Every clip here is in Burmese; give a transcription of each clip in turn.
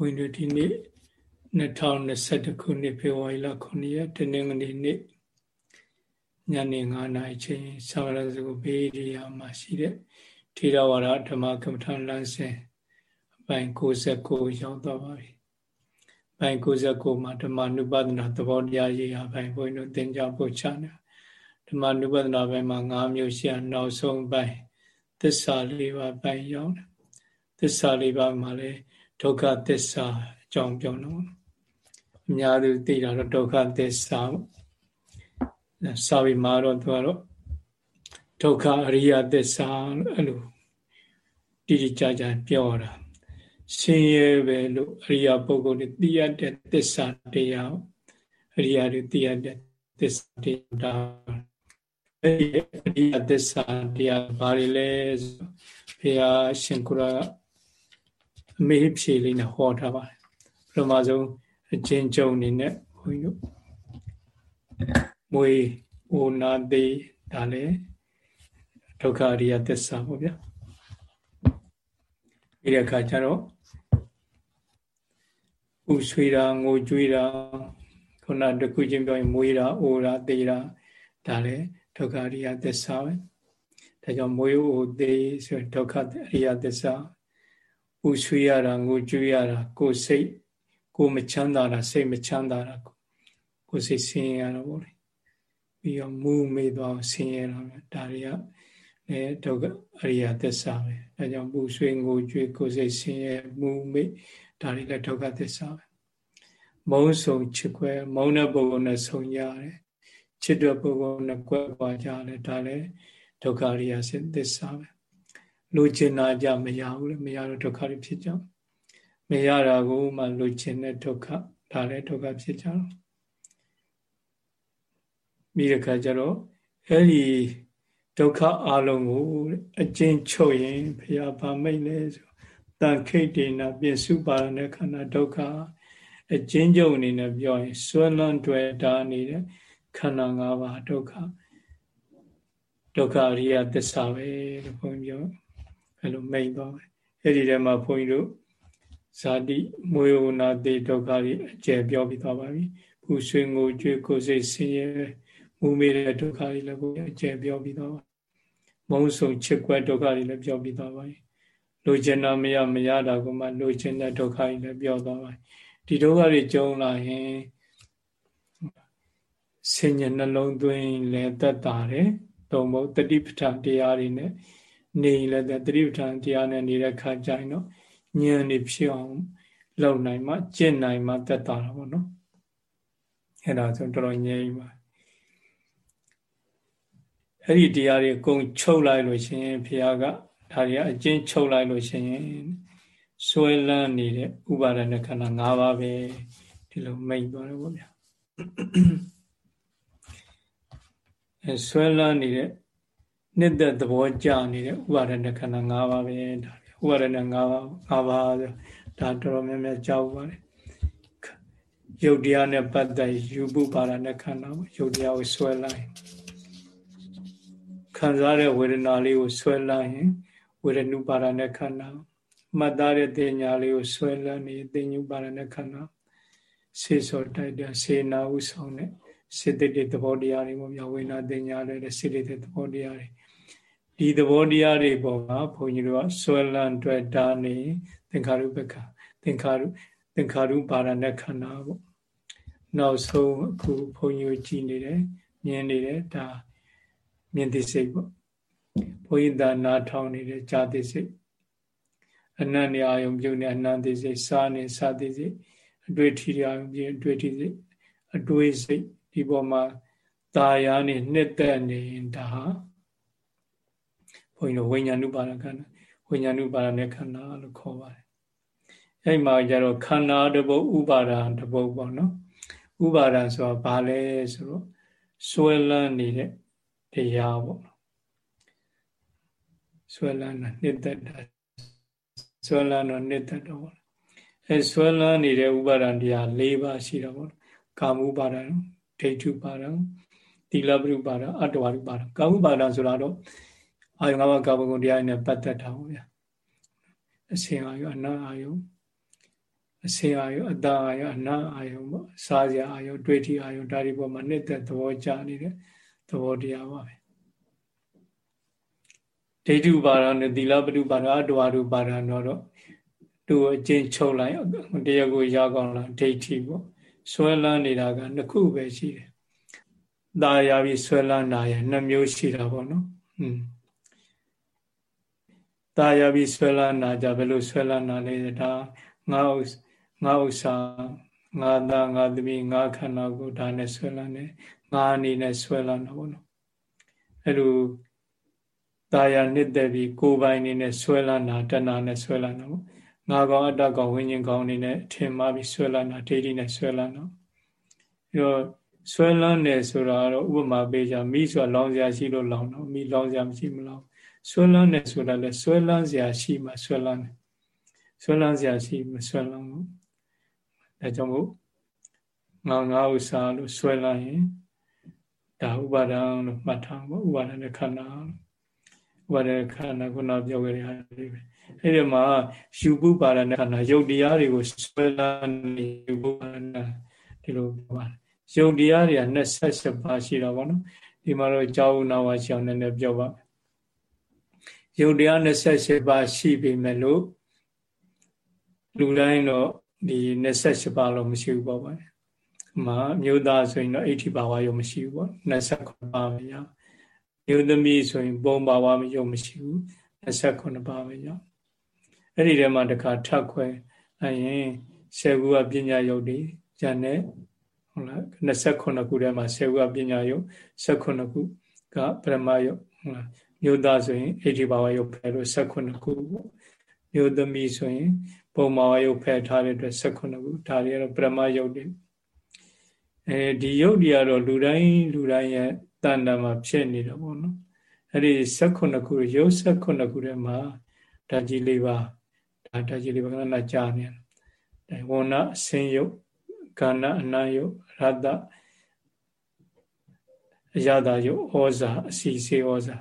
ဘုန်းကြီးတို့ဒီနေ့2021ခုနှစ်ဖေဖော်ဝါရီလ9ရက်တနင်္ဂနွေနေ့ညနေ9:00နာရီချိန်သာဝရစုဘေးဒီယာမှာရှိတဲ့ထေရဝါဒဓမ္မကမ္မထာလမ်းစဉ်အပိုင်း69ရောက်တော့ပါပြီ။ပိုင်း69မှာဓမ္မနုပဒနာသဘောတရားရေးအပိုင်းဘုန်းကြီးတို့သင်ကြားပို့ချနေဓမ္မနုပဒနာပိုင်းမှာ9မျိုးရှိအောင်နောက်ဆုံးပိုင်းသစ္စာလေးပါးပိုင်းရောက်တယ်။သစ္စာလေးပါးမှာလည်း ဒုက္ခသစ္စာအကြောင်းပြောတော့အများသူသိတာတော့ဒုက္ခသစ္စာစာဝီမှာတော့သူကတော့ဒုက္ခအရိယသစ္စာအဲ့လိုတိတိကျကျပြောတာဆင်းရဲပဲလို့အရိယပုဂ္ဂိုလ်တွေသိရတဲ့သစ္စာတရားအရိယတွေသိရတဲ့သစ္စာတရားအဲ့ဒီအရိယသစ္စာတရားဘာတွေလဲဘုရားရှင်ကုရ အမေးဖြေလေးနဲ့ဟောထားပါတယ်ပထမဆုံးအချင်းကျုံအနေနဲ့ဘုန်းကြီးတို့မွေအိုနာသေးဒါလည်းဒုက္ခအရိယသစ္စာပေါ့ဗျာဒီအခါကျတော့ဥဆွေတာငိုကြွေးတာခုနတခုချင်းပြောရင်မွေးတာအိုတာသေးတာဒါလည်းဒုက္ခအရိယသစ္စာပဲဒါကြောင့်မွေးအိုသေးဆိုဒုက္ခအရိယသစ္စာ ပူဆွေးရတာငိုကြွေးရတာကိုယ်စိတ်ကိုယ်မချမ်းသာတာစိတ်မချမ်းသာတာကိုယ်စိတ်ဆင်းရဲရတာပေါ့လေပြီးတော့မူးမေ့သွားဆင်းရဲတာပဲဒါတွေကလည်းဒုက္ခအရိယသစ္စာပဲဒါကြောင့်ပူဆွေးငိုကြွေးကိုယ်စိတ်ဆင်းရဲမူးမေ့ဒါတွေလည်းဒုက္ခသစ္စာပဲမုံဆုံချစ်ခွဲမုံတဲ့ပုဂ္ဂိုလ်နဲ့ဆုံရတယ်ချစ်တဲ့ပုဂ္ဂိုလ်နဲ့ကွဲကွာကြတယ်ဒါလည်းဒုက္ခအရိယသစ္စာပဲ လိုချင်တာကြမရဘူးလေမရတော့ဒုက္ခတွေဖြစ်ကြမရတာကိုမှလိုချင်တဲ့ဒုက္ခဒါလည်းဒုက္ခဖြစ်ကြတော့ပြီးတဲ့ခါကျတော့အဲ့ဒီဒုက္ခအလုံးကိုအကျဉ်းချုပ်ရင်ဘုရားဗာမိတ်လဲဆိုတန်ခိတ်တေနပြစုပါရတဲ့ခန္ဓာဒုက္ခအကျဉ်းချုပ်အနေနဲ့ပြောရင်ဆွဲလွန်တွေ့တာနေတဲ့ခန္ဓာ၅ပါးဒုက္ခဒုက္ခအရိယသစ္စာပဲလို့ဘုန်းကြီးပြော အဲ့လိုမိတ်သွားတယ်အဲ့ဒီထဲမှာဘုန်းကြီးတို့ဇာတိမွေဝနာတိဒုက္ခကြီးအကျယ်ပြောပြီးသွားပါပြီပူဆွေးငိုကြွေးကိုယ်စိတ်ဆင်းရဲမူမေတဲ့ဒုက္ခကြီးလည်းဘုရားအကျယ်ပြောပြီးသွားပါမုံဆုံချစ်ကွက်ဒုက္ခကြီးလည်းပြောပြီးသွားပါပြီလိုချင်တာမရမရတာကမှလိုချင်တဲ့ဒုက္ခကြီးလည်းပြောသွားပါဒီဒုက္ခတွေကြုံလာရင်ဆင်ញနှလုံးသွင်းလည်းသက်တာတယ်တုံမို့တတိပဋ္ဌာန်တရားတွေနဲ့ နေလည်းတတိပဋ္ဌာန်တရားနဲ့နေတဲ့ခါကျရင်တော့ဉာဏ်နေဖြစ်အောင်လုပ်နိုင်မှကျင့်နိုင်မှသက်တာတာပေါ့နော်အဲ့ဒါဆိုတော်တော်ငြိမ်းပါအဲ့ဒီတရားတွေအကုန်ချုပ်လိုက်လို့ရှင်ဘုရားကဒါတွေအကျဉ်းချုပ်လိုက်လို့ရှင်ဆွဲလန်းနေတဲ့ဥပါဒณะခန္ဓာ၅ပါးပဲဒီလိုမိတ်သွားတယ်ပေါ့ဗျာအဲဆွဲလန်းနေတဲ့ နှစ်သက်သဘောကြနေတဲ့ဥပါဒณะခန္ဓာ၅ပါးပဲဒါဥပါဒณะ၅ပါး၅ပါးဒါတော်တော်များများကြောက်ပါတယ်ယုတ်တရားနဲ့ပတ်သက်ယူပုပါဒณะခန္ဓာယုတ်တရားကိုဆွဲလိုက်ခံစားတဲ့ဝေဒနာလေးကိုဆွဲလိုက်ရင်ဝေဒနုပါဒณะခန္ဓာမှတ်သားတဲ့တင်ညာလေးကိုဆွဲလန်းနေတင်ညုပါဒณะခန္ဓာစေစောတိုက်တဲ့စေနာဥဆောင်တဲ့စေတသိက်သဘောတရားတွေပေါ့ဗျာဝိညာတင်ညာတဲ့စေတသိက်သဘောတရားတွေ ဒီသဘောတရားတွေပေါ်မှာဘုန်းကြီးတို့ကဆွဲလန်းတွေ့တာနေသင်္ခါရုပ္ပခသင်္ခါရုသင်္ခါရုပါရဏခန္ဓာပေါ့နောက်ဆုံးအခုဘုန်းကြီးကြည်နေတယ်မြင်နေတယ်ဒါမြင်သိစိတ်ပေါ့ဘုန်းကြီးသာနာထောင်နေတဲ့ကြာသိစိတ်အနန္တအာယုံပြုနေအနန္တစိတ်စာနေစာသိစိတ်အတွေ့ထီအာယုံပြုအတွေ့ထီစိတ်အတွေ့စိတ်ဒီပေါ်မှာตาရာနေနှစ်သက်နေရင်ဒါဟာ ဘုန်းကြီးတို့ဝိညာဉ်ุပါဒခန္ဓာဝိညာဉ်ุပါဒနဲ့ခန္ဓာလို့ခေါ်ပါတယ်အဲ့မှာကျတော့ခန္ဓာတပုတ်ဥပါဒံတပုတ်ပေါ့နော်ဥပါဒံဆိုတာဘာလဲဆိုတော့ဆွဲလန်းနေတဲ့တရားပေါ့ဆွဲလန်းတာနှစ်သက်တာဆွဲလန်းတော့နှစ်သက်တော့အဲဆွဲလန်းနေတဲ့ဥပါဒံတရား၄ပါးရှိတာပေါ့ကာမဥပါဒံဒိဋ္ဌုပါဒံသီလပရုပါဒံအတ္တဝရုပါဒံကာမဥပါဒံဆိုတာတော့ အာယုငါးပါးကာမဂုဏ်တရားနဲ့ပတ်သက်တာပေါ့ဗျာအစင်အာယုအနာအာယုအစင်အာယုအတာအာယုအနာအာယုပေါ့စားစရာအာယုတွေ့ထိအာယုဒါဒီပေါ်မှာနှစ်သက်သဘောကျနေတဲ့သဘောတရားပါပဲဒိဋ္ဌုပါဒနဲ့သီလပတုပါဒအတဝါတုပါဒတော့တော့သူ့အကျင့်ချုပ်လိုက်တရားကိုရောက်အောင်လာဒိဋ္ဌိပေါ့ဆွဲလန်းနေတာကနှစ်ခုပဲရှိတယ်။ဒါရပြီးဆွဲလန်းတာရနှစ်မျိုးရှိတာပေါ့နော်။อืม တာယာပြီးဆွဲလာနာကြဘယ်လိုဆွဲလာနာလဲဒါငါဥငါဥစ္စာငါသားငါသမီးငါခန္ဓာကိုယ်ဒါနဲ့ဆွဲလာနေငါအနေနဲ့ဆွဲလာတာပေါ့နော်အဲလိုတာယာနှစ်သက်ပြီးကိုယ်ပိုင်အနေနဲ့ဆွဲလာနာတဏှာနဲ့ဆွဲလာတာပေါ့ငါကောင်အတ္တကောင်ဝိညာဉ်ကောင်အနေနဲ့အထင်မှားပြီးဆွဲလာနာဒိဋ္ဌိနဲ့ဆွဲလာနာပြီးတော့ဆွဲလန်းတယ်ဆိုတာတော့ဥပမာပေးကြမိဆိုတာလောင်စရာရှိလို့လောင်တော့မိလောင်စရာမရှိမလောင် ဆွဲလန်းတယ်ဆိုတာလည်းဆွဲလန်းစရာရှိမှဆွဲလန်းတယ်ဆွဲလန်းစရာရှိမဆွဲလန်းဘူးဒါကြောင့်မို့ငါငါဥစ္စာလို့ဆွဲလန်းရင်ဒါဥပါဒံလို့မှတ်ထားပါဥပါဒံနဲ့ခန္ဓာဥပါဒံခန္ဓာခုနပြောခဲ့တဲ့ဟာလေးပဲအဲ့ဒီမှာယူပုပါဒနဲ့ခန္ဓာယုတ်တရားတွေကိုဆွဲလာနေယူပုပါဒဒီလိုပြောပါတယ်ယုတ်တရားတွေက28ပါးရှိတာပေါ့နော်ဒီမှာတော့ကြောင်းနာဝရှောင်းနေပြောပါယု တ်တရား28ပါးရှိပြီမဲ့လို့လူတိုင်းတော့ဒီ28ပါးလို့မရှိဘူးပေါ့ဗျာမှာမြို့သားဆိုရင်တော့အဋ္ဌိပါဝါယုံမရှိဘူးပေါ့29ပါးပဲရမြို့သမီးဆိုရင်ပုံပါဝါမယုံမရှိဘူး29ပါးပဲရအဲ့ဒီထဲမှာတခါထပ်ခွဲအရင်ဆယ်ခုကပညာယုတ်တွေဉာဏ်နဲ့ဟုတ်လား29ခုထဲမှာဆယ်ခုကပညာယုတ်18ခုကပရမယုတ်ဟုတ်လား မြို့သားဆိုရင်အိဋ္ဌိဘာဝယုတ်ဖယ်လို့18ခုပေါ့မြို့သမီးဆိုရင်ပုံမာဝယုတ်ဖယ်ထားတဲ့အတွက်18ခုဒါတွေကတော့ပရမယုတ်တွေအဲဒီယုတ်တွေကတော့လူတိုင်းလူတိုင်းရဲ့တဏ္ဍာမှာဖြစ်နေတော့ပေါ့နော်အဲ့ဒီ18ခုရုပ်18ခုထဲမှာဓာတ်ကြီး၄ပါးဒါဓာတ်ကြီးလေးပါကနာကြာနေတယ်ဝဏအစင်းယုတ်ကဏအနယုတ်ရတ္တအရသာယုတ်ဩဇာအစီစေဩဇာ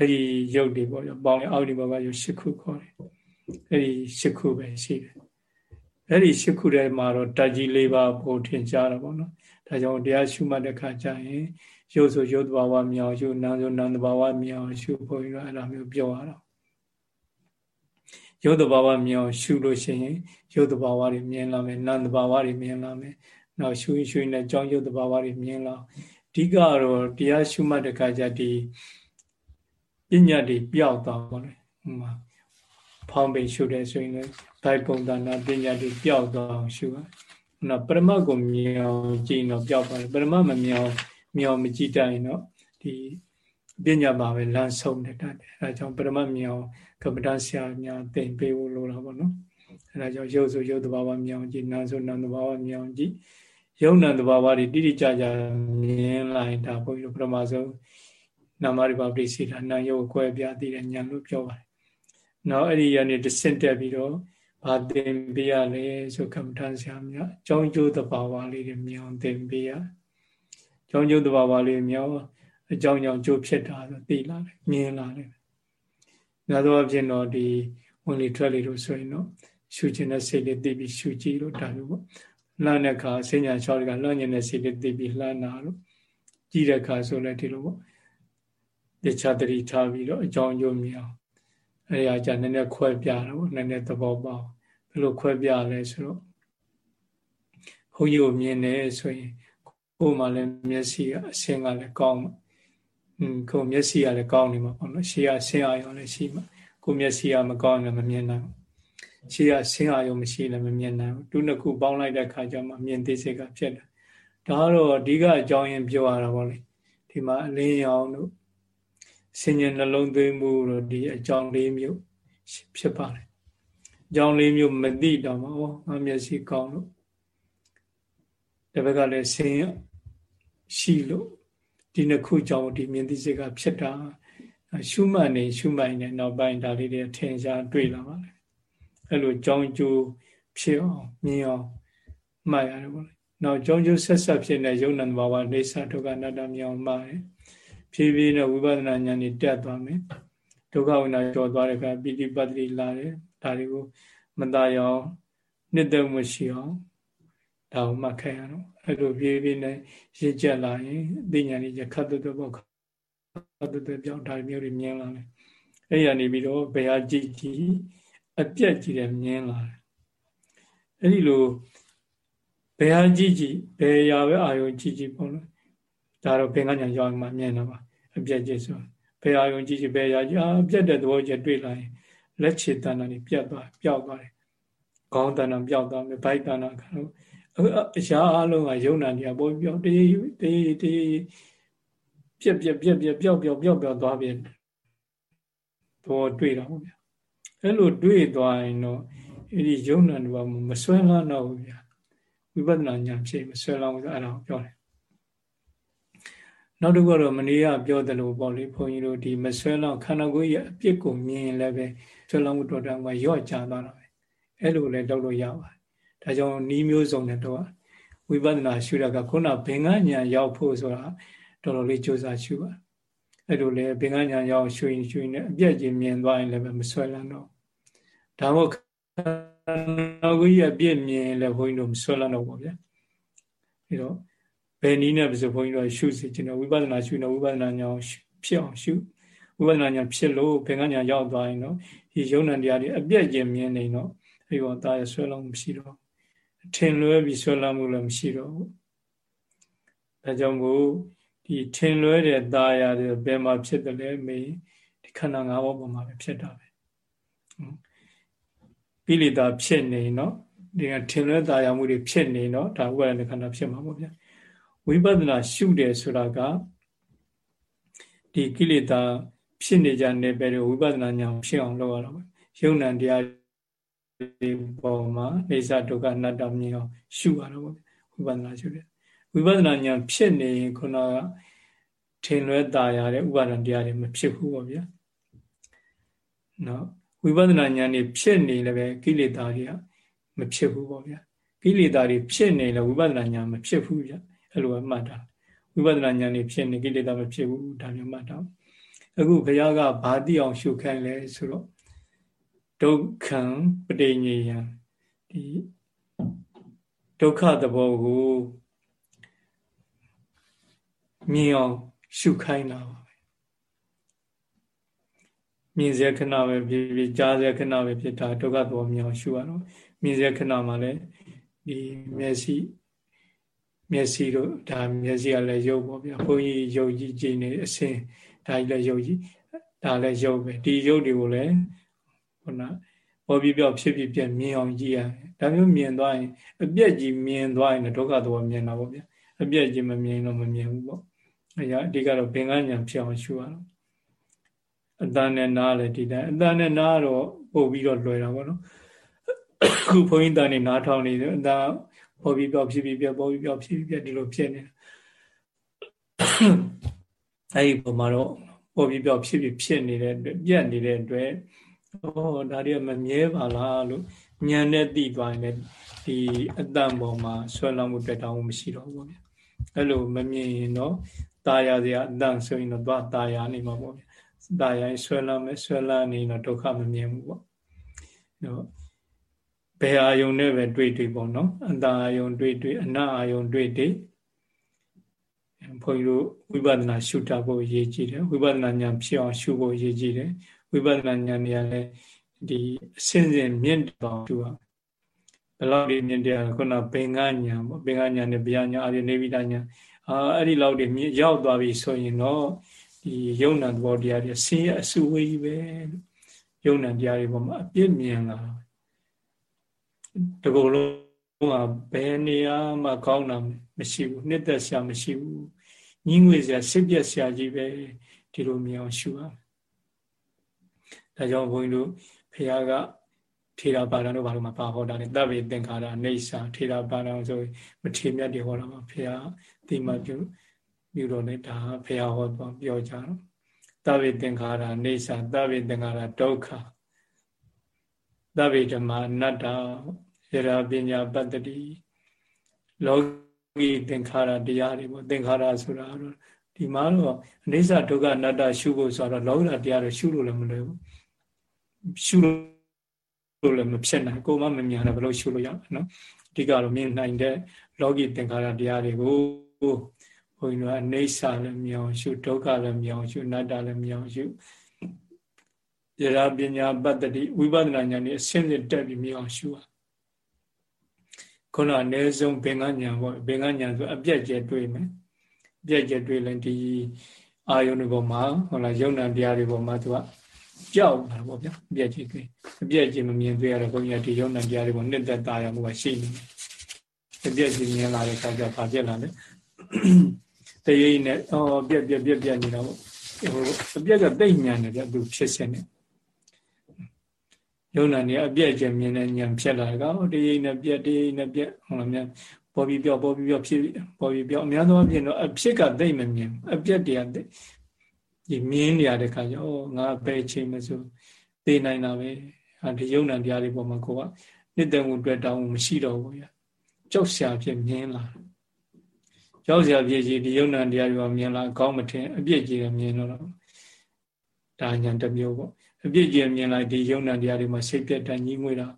အဲ့ဒီယုတ်တွေပေါ့ပေါင်းအောက်ဒီဘကယုတ်၈ခုခေါ်တယ်အဲ့ဒီ၈ခုပဲရှိတယ်အဲ့ဒီ၈ခုထဲမှာတော့ဓာတ်ကြီး၄ပါးပို့ထင်ရှားတာပေါ့နော်ဒါကြောင့်တရားရှုမှတ်တဲ့ခါကျရင်ရုပ်ဆိုရုပ်တဘာဝမြောင်ရှုနာမ်ဆိုနာမ်တဘာဝမြောင်ရှုဖို့ရအဲ့လိုမျိုးပြောရတော့ရုပ်တဘာဝမြင်အောင်ရှုလို့ရှိရင်ရုပ်တဘာဝတွေမြင်လာမယ်နာမ်တဘာဝတွေမြင်လာမယ်နောက်ရှုရင်ရှုရင်လည်းကြောင်းရုပ်တဘာဝတွေမြင်လာအဓိကတော့တရားရှုမှတ်တဲ့အခါကျဒီ ပညာတွေပျောက်သွားပါလေဟိုမှာဖောင်းပိန်ရှုတယ်ဆိုရင်လည်းဘိုက်ပုံသနာပညာတွေပျောက်သွားအောင်ရှုပါနော်ပရမတ်ကိုမြင်အောင်ကြည့်တော့ပျောက်ပါတယ်ပရမတ်မမြင်အောင်မြင်အောင်မကြည့်တတ်ရင်တော့ဒီပညာပါပဲလမ်းဆုံးနေတတ်တယ်အဲဒါကြောင့်ပရမတ်မြင်အောင်ကပ္ပတဆရာများသင်ပေးဖို့လိုတာပေါ့နော်အဲဒါကြောင့်ရုပ်ဆိုရုပ်တဘာဝမြောင်ကြည့်နာဆိုနာတဘာဝမြောင်ကြည့်ယုံနာတဘာဝတွေတိတိကျကျမြင်လိုက်တာဘုန်းကြီးတို့ပထမဆုံး နာမရိပါပရိစီတာနာယုတ်ကိုယ်ပြသိတဲ့ဉာဏ်လို့ပြောပါတယ်။နောက်အဲ့ဒီရနေတဆင့်တက်ပြီးတော့ဘာသင်ပေးရလဲဆိုကမ္မထဆရာများအကြောင်းကျိုးတဘာဝလေးတွေမြောင်သင်ပေးရ။အကြောင်းကျိုးတဘာဝလေးမြောင်အကြောင်းကြောင့်ကျိုးဖြစ်တာဆိုသိလာတယ်မြင်လာတယ်များသောအားဖြင့်တော့ဒီဝင်လေထွက်လေလို့ဆိုရင်တော့ရှုခြင်းတဲ့စိတ်လေးသိပြီးရှုကြည့်လို့ဒါမျိုးပေါ့လှမ်းတဲ့အခါစဉ္ညာချောတွေကလှမ်းခြင်းတဲ့စိတ်လေးသိပြီးလှမ်းတာလို့ကြည့်တဲ့အခါဆိုလည်းဒီလိုပေါ့ တခြားတတိထားပြီးတော့အကြောင်းကျိုးမြင်အောင်အဲဒီအကြနည်းနည်းခွဲပြတာပေါ့နည်းနည်းသဘောပေါက်ဘယ်လိုခွဲပြလဲဆိုတော့ဘုန်းကြီးကိုမြင်တယ်ဆိုရင်ကိုယ်မှလည်းမျက်စိကအဆင်းကလည်းကောင်းอืมကိုမျက်စိကလည်းကောင်းနေမှာပေါ့နော်ရှေ့ကဆင်းအာရုံလည်းရှိမှာကိုမျက်စိကမကောင်းရင်မမြင်နိုင်ဘူးရှေ့ကဆင်းအာရုံမရှိလည်းမမြင်နိုင်ဘူးသူနှစ်ခုပေါင်းလိုက်တဲ့ခါကျမှမြင်သိစိတ်ကဖြစ်တယ်ဒါကတော့အဓိကအကြောင်းရင်းပြောရတာပေါ့လေဒီမှာအလင်းရောင်တို့ ဆင်ញံနှလုံးသွင်းမှုတို့ဒီအကြောင်းလေးမျိုးဖြစ်ပါတယ်အကြောင်းလေးမျိုးမသိတော့မှာဩငါမျက်စိကောင်းလို့တပည့်ကလည်းဆင်းရှိလို့ဒီနှစ်ခုကြောင့်ဒီမြင်သိစိတ်ကဖြစ်တာရှုမှတ်နေရှုမှတ်နေနောက်ပိုင်းဒါလေးတွေထင်ရှားတွေ့လာပါလေအဲ့လိုကြောင်းကျိုးဖြစ်အောင်မြင်အောင်မှတ်ရတယ်ပေါ့လေနောက်ကြောင်းကျိုးဆက်ဆက်ဖြစ်နေယုံနံဘာဝနေသဒုက္ခအနတ္တမြောင်မှတယ် ဖြည်းဖြည်းနဲ့ဝိပဿနာဉာဏ်တွေတက်သွားမယ်ဒုက္ခဝိနာကျော်သွားတဲ့အခါပိဋိပတ်တိလာတယ်ဒါတွေကိုမตายအောင် နှစ်သက်မှုရှိအောင်ဒါကိုမှတ်ခိုင်းရတော့အဲ့လိုပြေးပြေးနဲ့ရင့်ကျက်လာရင်အသိဉာဏ်ကြီးခတ်တဲ့ဘောခတ်တဲ့ပြောင်းဒါမျိုးတွေမြင်လာတယ်အဲ့ရနေပြီးတော့ဘယ်ဟာကြည့်ကြည့်အပြက်ကြည့်တယ်မြင်လာတယ်အဲ့ဒီလိုဘယ်ဟာကြည့်ကြည့်ဘယ်ရာပဲအာယုံကြည့်ကြည့်ပေါ့နော် ဒါတော့ဘင်္ဂညာရောက်မှမြင်တာပါအပြက်ကြည့်ဆိုဘယ်အာယုံကြည့်ကြည့်ဘယ်ရာကြည့်အာပြက်တဲ့သဘောကျတွေ့လာရင်လက်ချေတဏ္ဍာนี่ပြတ်သွားပျောက်သွားတယ်ခေါင်းတဏ္ဍာပျောက်သွားမယ်ဗိုက်တဏ္ဍာခါလို့အရာအလုံးကယုံနာနေရပေါ်ပြောတေးတေးတေးပြက်ပြက်ပြက်ပြက်ပျောက်ပျောက်ပျောက်ပျောက်သွားပြီတော့တွေ့တာပေါ့ဗျာအဲ့လိုတွေ့သွားရင်တော့အဲ့ဒီယုံနာတွေကမဆွဲလန်းတော့ဘူးဗျာဝိပဿနာဉာဏ်ဖြစ်မဆွဲလန်းဘူးအဲ့ဒါကိုပြောတယ် နောက်တစ်ခုတော့မနေ့ကပြောတယ်လို့ပေါ့လေဘုန်းကြီးတို့ဒီမဆွဲလောင်ခန္ဓာကိုယ်ရဲ့အပြစ်ကိုမြင်လည်းပဲဆွဲလောင်မှုတော်တော်မှရော့ကျသွားတာပဲအဲ့လိုလည်းလုပ်လို့ရပါတယ်ဒါကြောင့်ဤမျိုးစုံနဲ့တော့ဝိပဿနာရှုတာကခုနဘင်္ဂညာရောက်ဖို့ဆိုတာတော်တော်လေးကြိုးစားရှုပါအဲ့လိုလေဘင်္ဂညာရောက်ရှုရင်ရှုရင်အပြည့်ကြီးမြင်သွားရင်လည်းမဆွဲလန်းတော့ဒါမို့ခန္ဓာကိုယ်ရဲ့အပြည့်မြင်လည်းဘုန်းကြီးတို့မဆွဲလန်းတော့ဘူးဗျာအဲ့တော့ ဘယ်နည်းနဲ့ပါစေဘုန်းကြီးတို့ရှုစေကျွန်တော်ဝိပဿနာရှုနော်ဝိပဿနာဉာဏ်ဖြစ်အောင်ရှုဝိပဿနာဉာဏ်ဖြစ်လို့ဘယ်ကဉာဏ်ရောက်သွားရင်နော်ဒီယုံဉာဏ်တရားတွေအပြည့်ကျင်မြင်နေနော်အဲဒီတော့တာရဆွဲလုံးမရှိတော့အထင်လွဲပြီးဆွဲလမ်းမှုလည်းမရှိတော့ဘူးဒါကြောင့်မို့ဒီထင်လွဲတဲ့တာရတဲ့ဘယ်မှာဖြစ်တယ်လဲမေးဒီခန္ဓာ၅ပါးပေါ်မှာပဲဖြစ်တာပဲကိလေသာဖြစ်နေနော်ဒီကထင်လွဲတာရမှုတွေဖြစ်နေနော်ဒါဥပါဒ်ခန္ဓာဖြစ်မှာပေါ့ဗျာ ဝိပဿနာရှုတယ်ဆိုတာကဒီကိလေသာဖြစ်နေကြတဲ့ပဲဝိပဿနာဉာဏ်ဖြစ်အောင်လုပ်ရတာပဲယုံ nant တရားဒီပေါ်မှာနေသဒုက္ခအနတ္တမြင်အောင်ရှုရတာပေါ့ဝိပဿနာရှုတယ်ဝိပဿနာဉာဏ်ဖြစ်နေရင်ခုနကထင်လွဲตาရတဲ့ဥပါဒံတရားတွေမဖြစ်ဘူးပေါ့ဗျာနော်ဝိပဿနာဉာဏ်တွေဖြစ်နေလည်းပဲကိလေသာတွေကမဖြစ်ဘူးပေါ့ဗျာကိလေသာတွေဖြစ်နေလည်းဝိပဿနာဉာဏ်မဖြစ်ဘူးဗျာ အဲ့လိုမှတ်တာဝိပဿနာဉာဏ်นี่ဖြစ်နေကိလေသာမဖြစ်ဘူးဒါမျိုးမှတ်တာအခုဘုရားကဘာတိအောင်ရှုခိုင်းလဲဆိုတော့ဒုက္ခံပဋိညေယံဒီဒုက္ခသဘောကိုမြင်အောင်ရှုခိုင်းတာပါပဲမြင်စေခဏပဲဖြစ်ဖြစ်ကြားစေခဏပဲဖြစ်တာဒုက္ခသဘောမြင်အောင်ရှုရတော့မြင်စေခဏမှာလည်းဒီမျက်စိ မျက်စိတို့ဒါမျက်စိကလည်းရုပ်ပေါ့ဗျာဘုန်းကြီးရုပ်ကြီးကြည့်နေအစင်ဒါကြီးလည်းရုပ်ကြီးဒါလည်းရုပ်ပဲဒီရုပ်တွေကိုလည်းခုနပေါ်ပြီးပြောဖြစ်ဖြစ်ပြမြင်အောင်ကြည့်ရတယ်ဒါမျိုးမြင်သွားရင်အပြက်ကြီးမြင်သွားရင်ဒုက္ခသဘောမြင်တာပေါ့ဗျာအပြက်ကြီးမမြင်တော့မမြင်ဘူးပေါ့အဲရအဓိကတော့ဘင်္ဂညာဖြစ်အောင်ရှုရတော့အတန်နဲ့နားလည်းဒီတိုင်းအတန်နဲ့နားတော့ပို့ပြီးတော့လွယ်တာပေါ့နော်ခုဘုန်းကြီးတန်နေနားထောင်နေတယ်အတန် ပေါ်ပြီးပြောဖြစ်ပြီးပြပေါ်ပြီးပြောဖြစ်ပြီးပြဒီလိုဖြစ်နေတာအဲဒီပုံမှာတော့ပေါ်ပြီးပြောဖြစ်ပြီးဖြစ်နေတဲ့အတွက်ပြက်နေတဲ့အတွက်ဩဒါတွေကမမြဲပါလားလို့ညံနဲ့သိသွားရင်လည်းဒီအတန်ပေါ်မှာဆွဲလောင်းမှုတက်တောင်းမှုမရှိတော့ဘူးဗျအဲ့လိုမမြင်ရင်တော့ตาရစရာအတန်ဆိုရင်တော့သွားตาရနေမှာပေါ့ဗျตาရရင်ဆွဲလောင်းမယ်ဆွဲလန်းနေတော့ဒုက္ခမမြင်ဘူးပေါ့တော့ ဘယ်အာယုံနဲ့ပဲတွေ့တွေ့ပေါ့နော်အတန်အာယုံတွေ့တွေ့အနတ်အာယုံတွေ့တွေ့ဘုန်းကြီးတို့ဝိပဿနာရှုတာဖို့ရည်ကြည်တယ်ဝိပဿနာဉာဏ်ဖြစ်အောင်ရှုဖို့ရည်ကြည်တယ်ဝိပဿနာဉာဏ်တွေကလည်းဒီအစဉ်စဉ်မြင့်တော်သူကဘယ်လောက်ဒီမြင့်တယ်ခုနဘင်္ဂညာပေါ့ဘင်္ဂညာနဲ့ဗျာညာအာရိနေဗိဒညာအာအဲ့ဒီလောက်ဒီမြင့်ရောက်သွားပြီဆိုရင်တော့ဒီယုံ nant သဘောတရားတွေဆင်းရဲအစုဝေးပဲယုံ nant တရားတွေပေါ်မှာအပြစ်မြင်လာ တကူလုံးကဘယ်နေရာမှကောင်းတာမရှိဘူးနှစ်သက်ဆရာမရှိဘူးညီငွေဆရာစစ်ပြက်ဆရာကြီးပဲဒီလိုမြင်အောင်ရှုရမယ်ဒါကြောင့်ဘုန်းကြီးတို့ဖះကထေရပါဒံတို့ဘာလို့မပါဟောတာလဲတပ်ဝေသင်္ခါရအိဋ္ဌာထေရပါဒံဆိုမထေမြတ်တွေဟောတာမှာဖះဒီမှာပြုပြုတော့လေဒါဖះဟောတော့ပြောကြတော့တပ်ဝေသင်္ခါရအိဋ္ဌာတပ်ဝေသင်္ခါရဒုက္ခ တပ်ဝေဓမ္မအနတ္တရရာပညာပတ္တိလောကီသင်္ခါရတရားတွေပေါ့သင်္ခါရဆိုတာတော့ဒီမှာတော့အနိစ္စဒုက္ခအနတ္တရှုဖို့ဆိုတော့လောကတရားတွေရှုလို့လည်းမလွယ်ဘူးရှုလို့လို့လည်းမဖြစ်နိုင်ကိုမမမြင်တယ်ဘယ်လိုရှုလို့ရမလဲနော်အဓိကတော့မြင်နိုင်တဲ့လောကီသင်္ခါရတရားတွေကိုဘုန်းကြီးတို့အနေဆာလည်းမြောင်ရှုဒုက္ခလည်းမြောင်ရှုအနတ္တလည်းမြောင်ရှုယ ရာပညာပတ္တိဝိပဿနာဉာဏ်နဲ့အစဉ်စဉ်တက်ပြီးမြင်အောင်ရှုရခုနအ ਨੇ ဆုံးဘင်္ဂဉာဏ်ပေါ့ဘင်္ဂဉာဏ်ဆိုအပြက်ကျဲတွေးမယ်ပြက်ကျဲတွေးရင်ဒီအာယုန်တွေပေါ်မှာဟုတ်လားယုံနာတရားတွေပေါ်မှာသူကကြောက်တာပေါ့ဗျာပြက်ကျဲတွေးအပြက်ကျဲမမြင်တွေ့ရတော့ဘုန်းကြီးကဒီယုံနာတရားတွေပေါ်နှစ်သက်သာရမှုကရှိနေတယ်ပြက်ကျဲမြင်လာတဲ့အခါကျဘာပြက်လာလဲတရိပ်နဲ့အော်ပြက်ပြက်ပြက်ပြက်နေတာပေါ့ဟိုအပြက်ကတိတ်ညာနေပြသူဖြစ်စင်းနေ ယုံနာနေအပြက်ကျမြင်တဲ့ညံဖြစ်လာတယ်ကောတရိပ်နဲ့ပြက်တရိပ်နဲ့ပြက်ဟုတ်လားမြန်ပေါ်ပြီးပြောပေါ်ပြီးပြောဖြစ်ပေါ်ပြီးပြောအများသောအားဖြင့်တော့အဖြစ်ကတိတ်မမြင်အပြက်တရားတိတ်ဒီမြင်နေရတဲ့ခါကျဩငါပဲချိန်မစို့သိနိုင်တာပဲဒီယုံနာတရားတွေပေါ်မှာကိုကနှစ်သက်မှုတွေ့တောင်းမရှိတော့ဘူးဗျာကြောက်ရှာဖြစ်မြင်လာကြောက်ရှာဖြစ်ကြီးဒီယုံနာတရားတွေမြင်လာကောင်းမထင်အပြစ်ကြီးမြင်တော့ဒါညာတစ်မျိုးပေါ့ အပြစ်ကြီးမြင်လိုက်ဒီယုံနာတရားတွေမှာစိတ်ပြတ်တန်ကြီးငွေတာ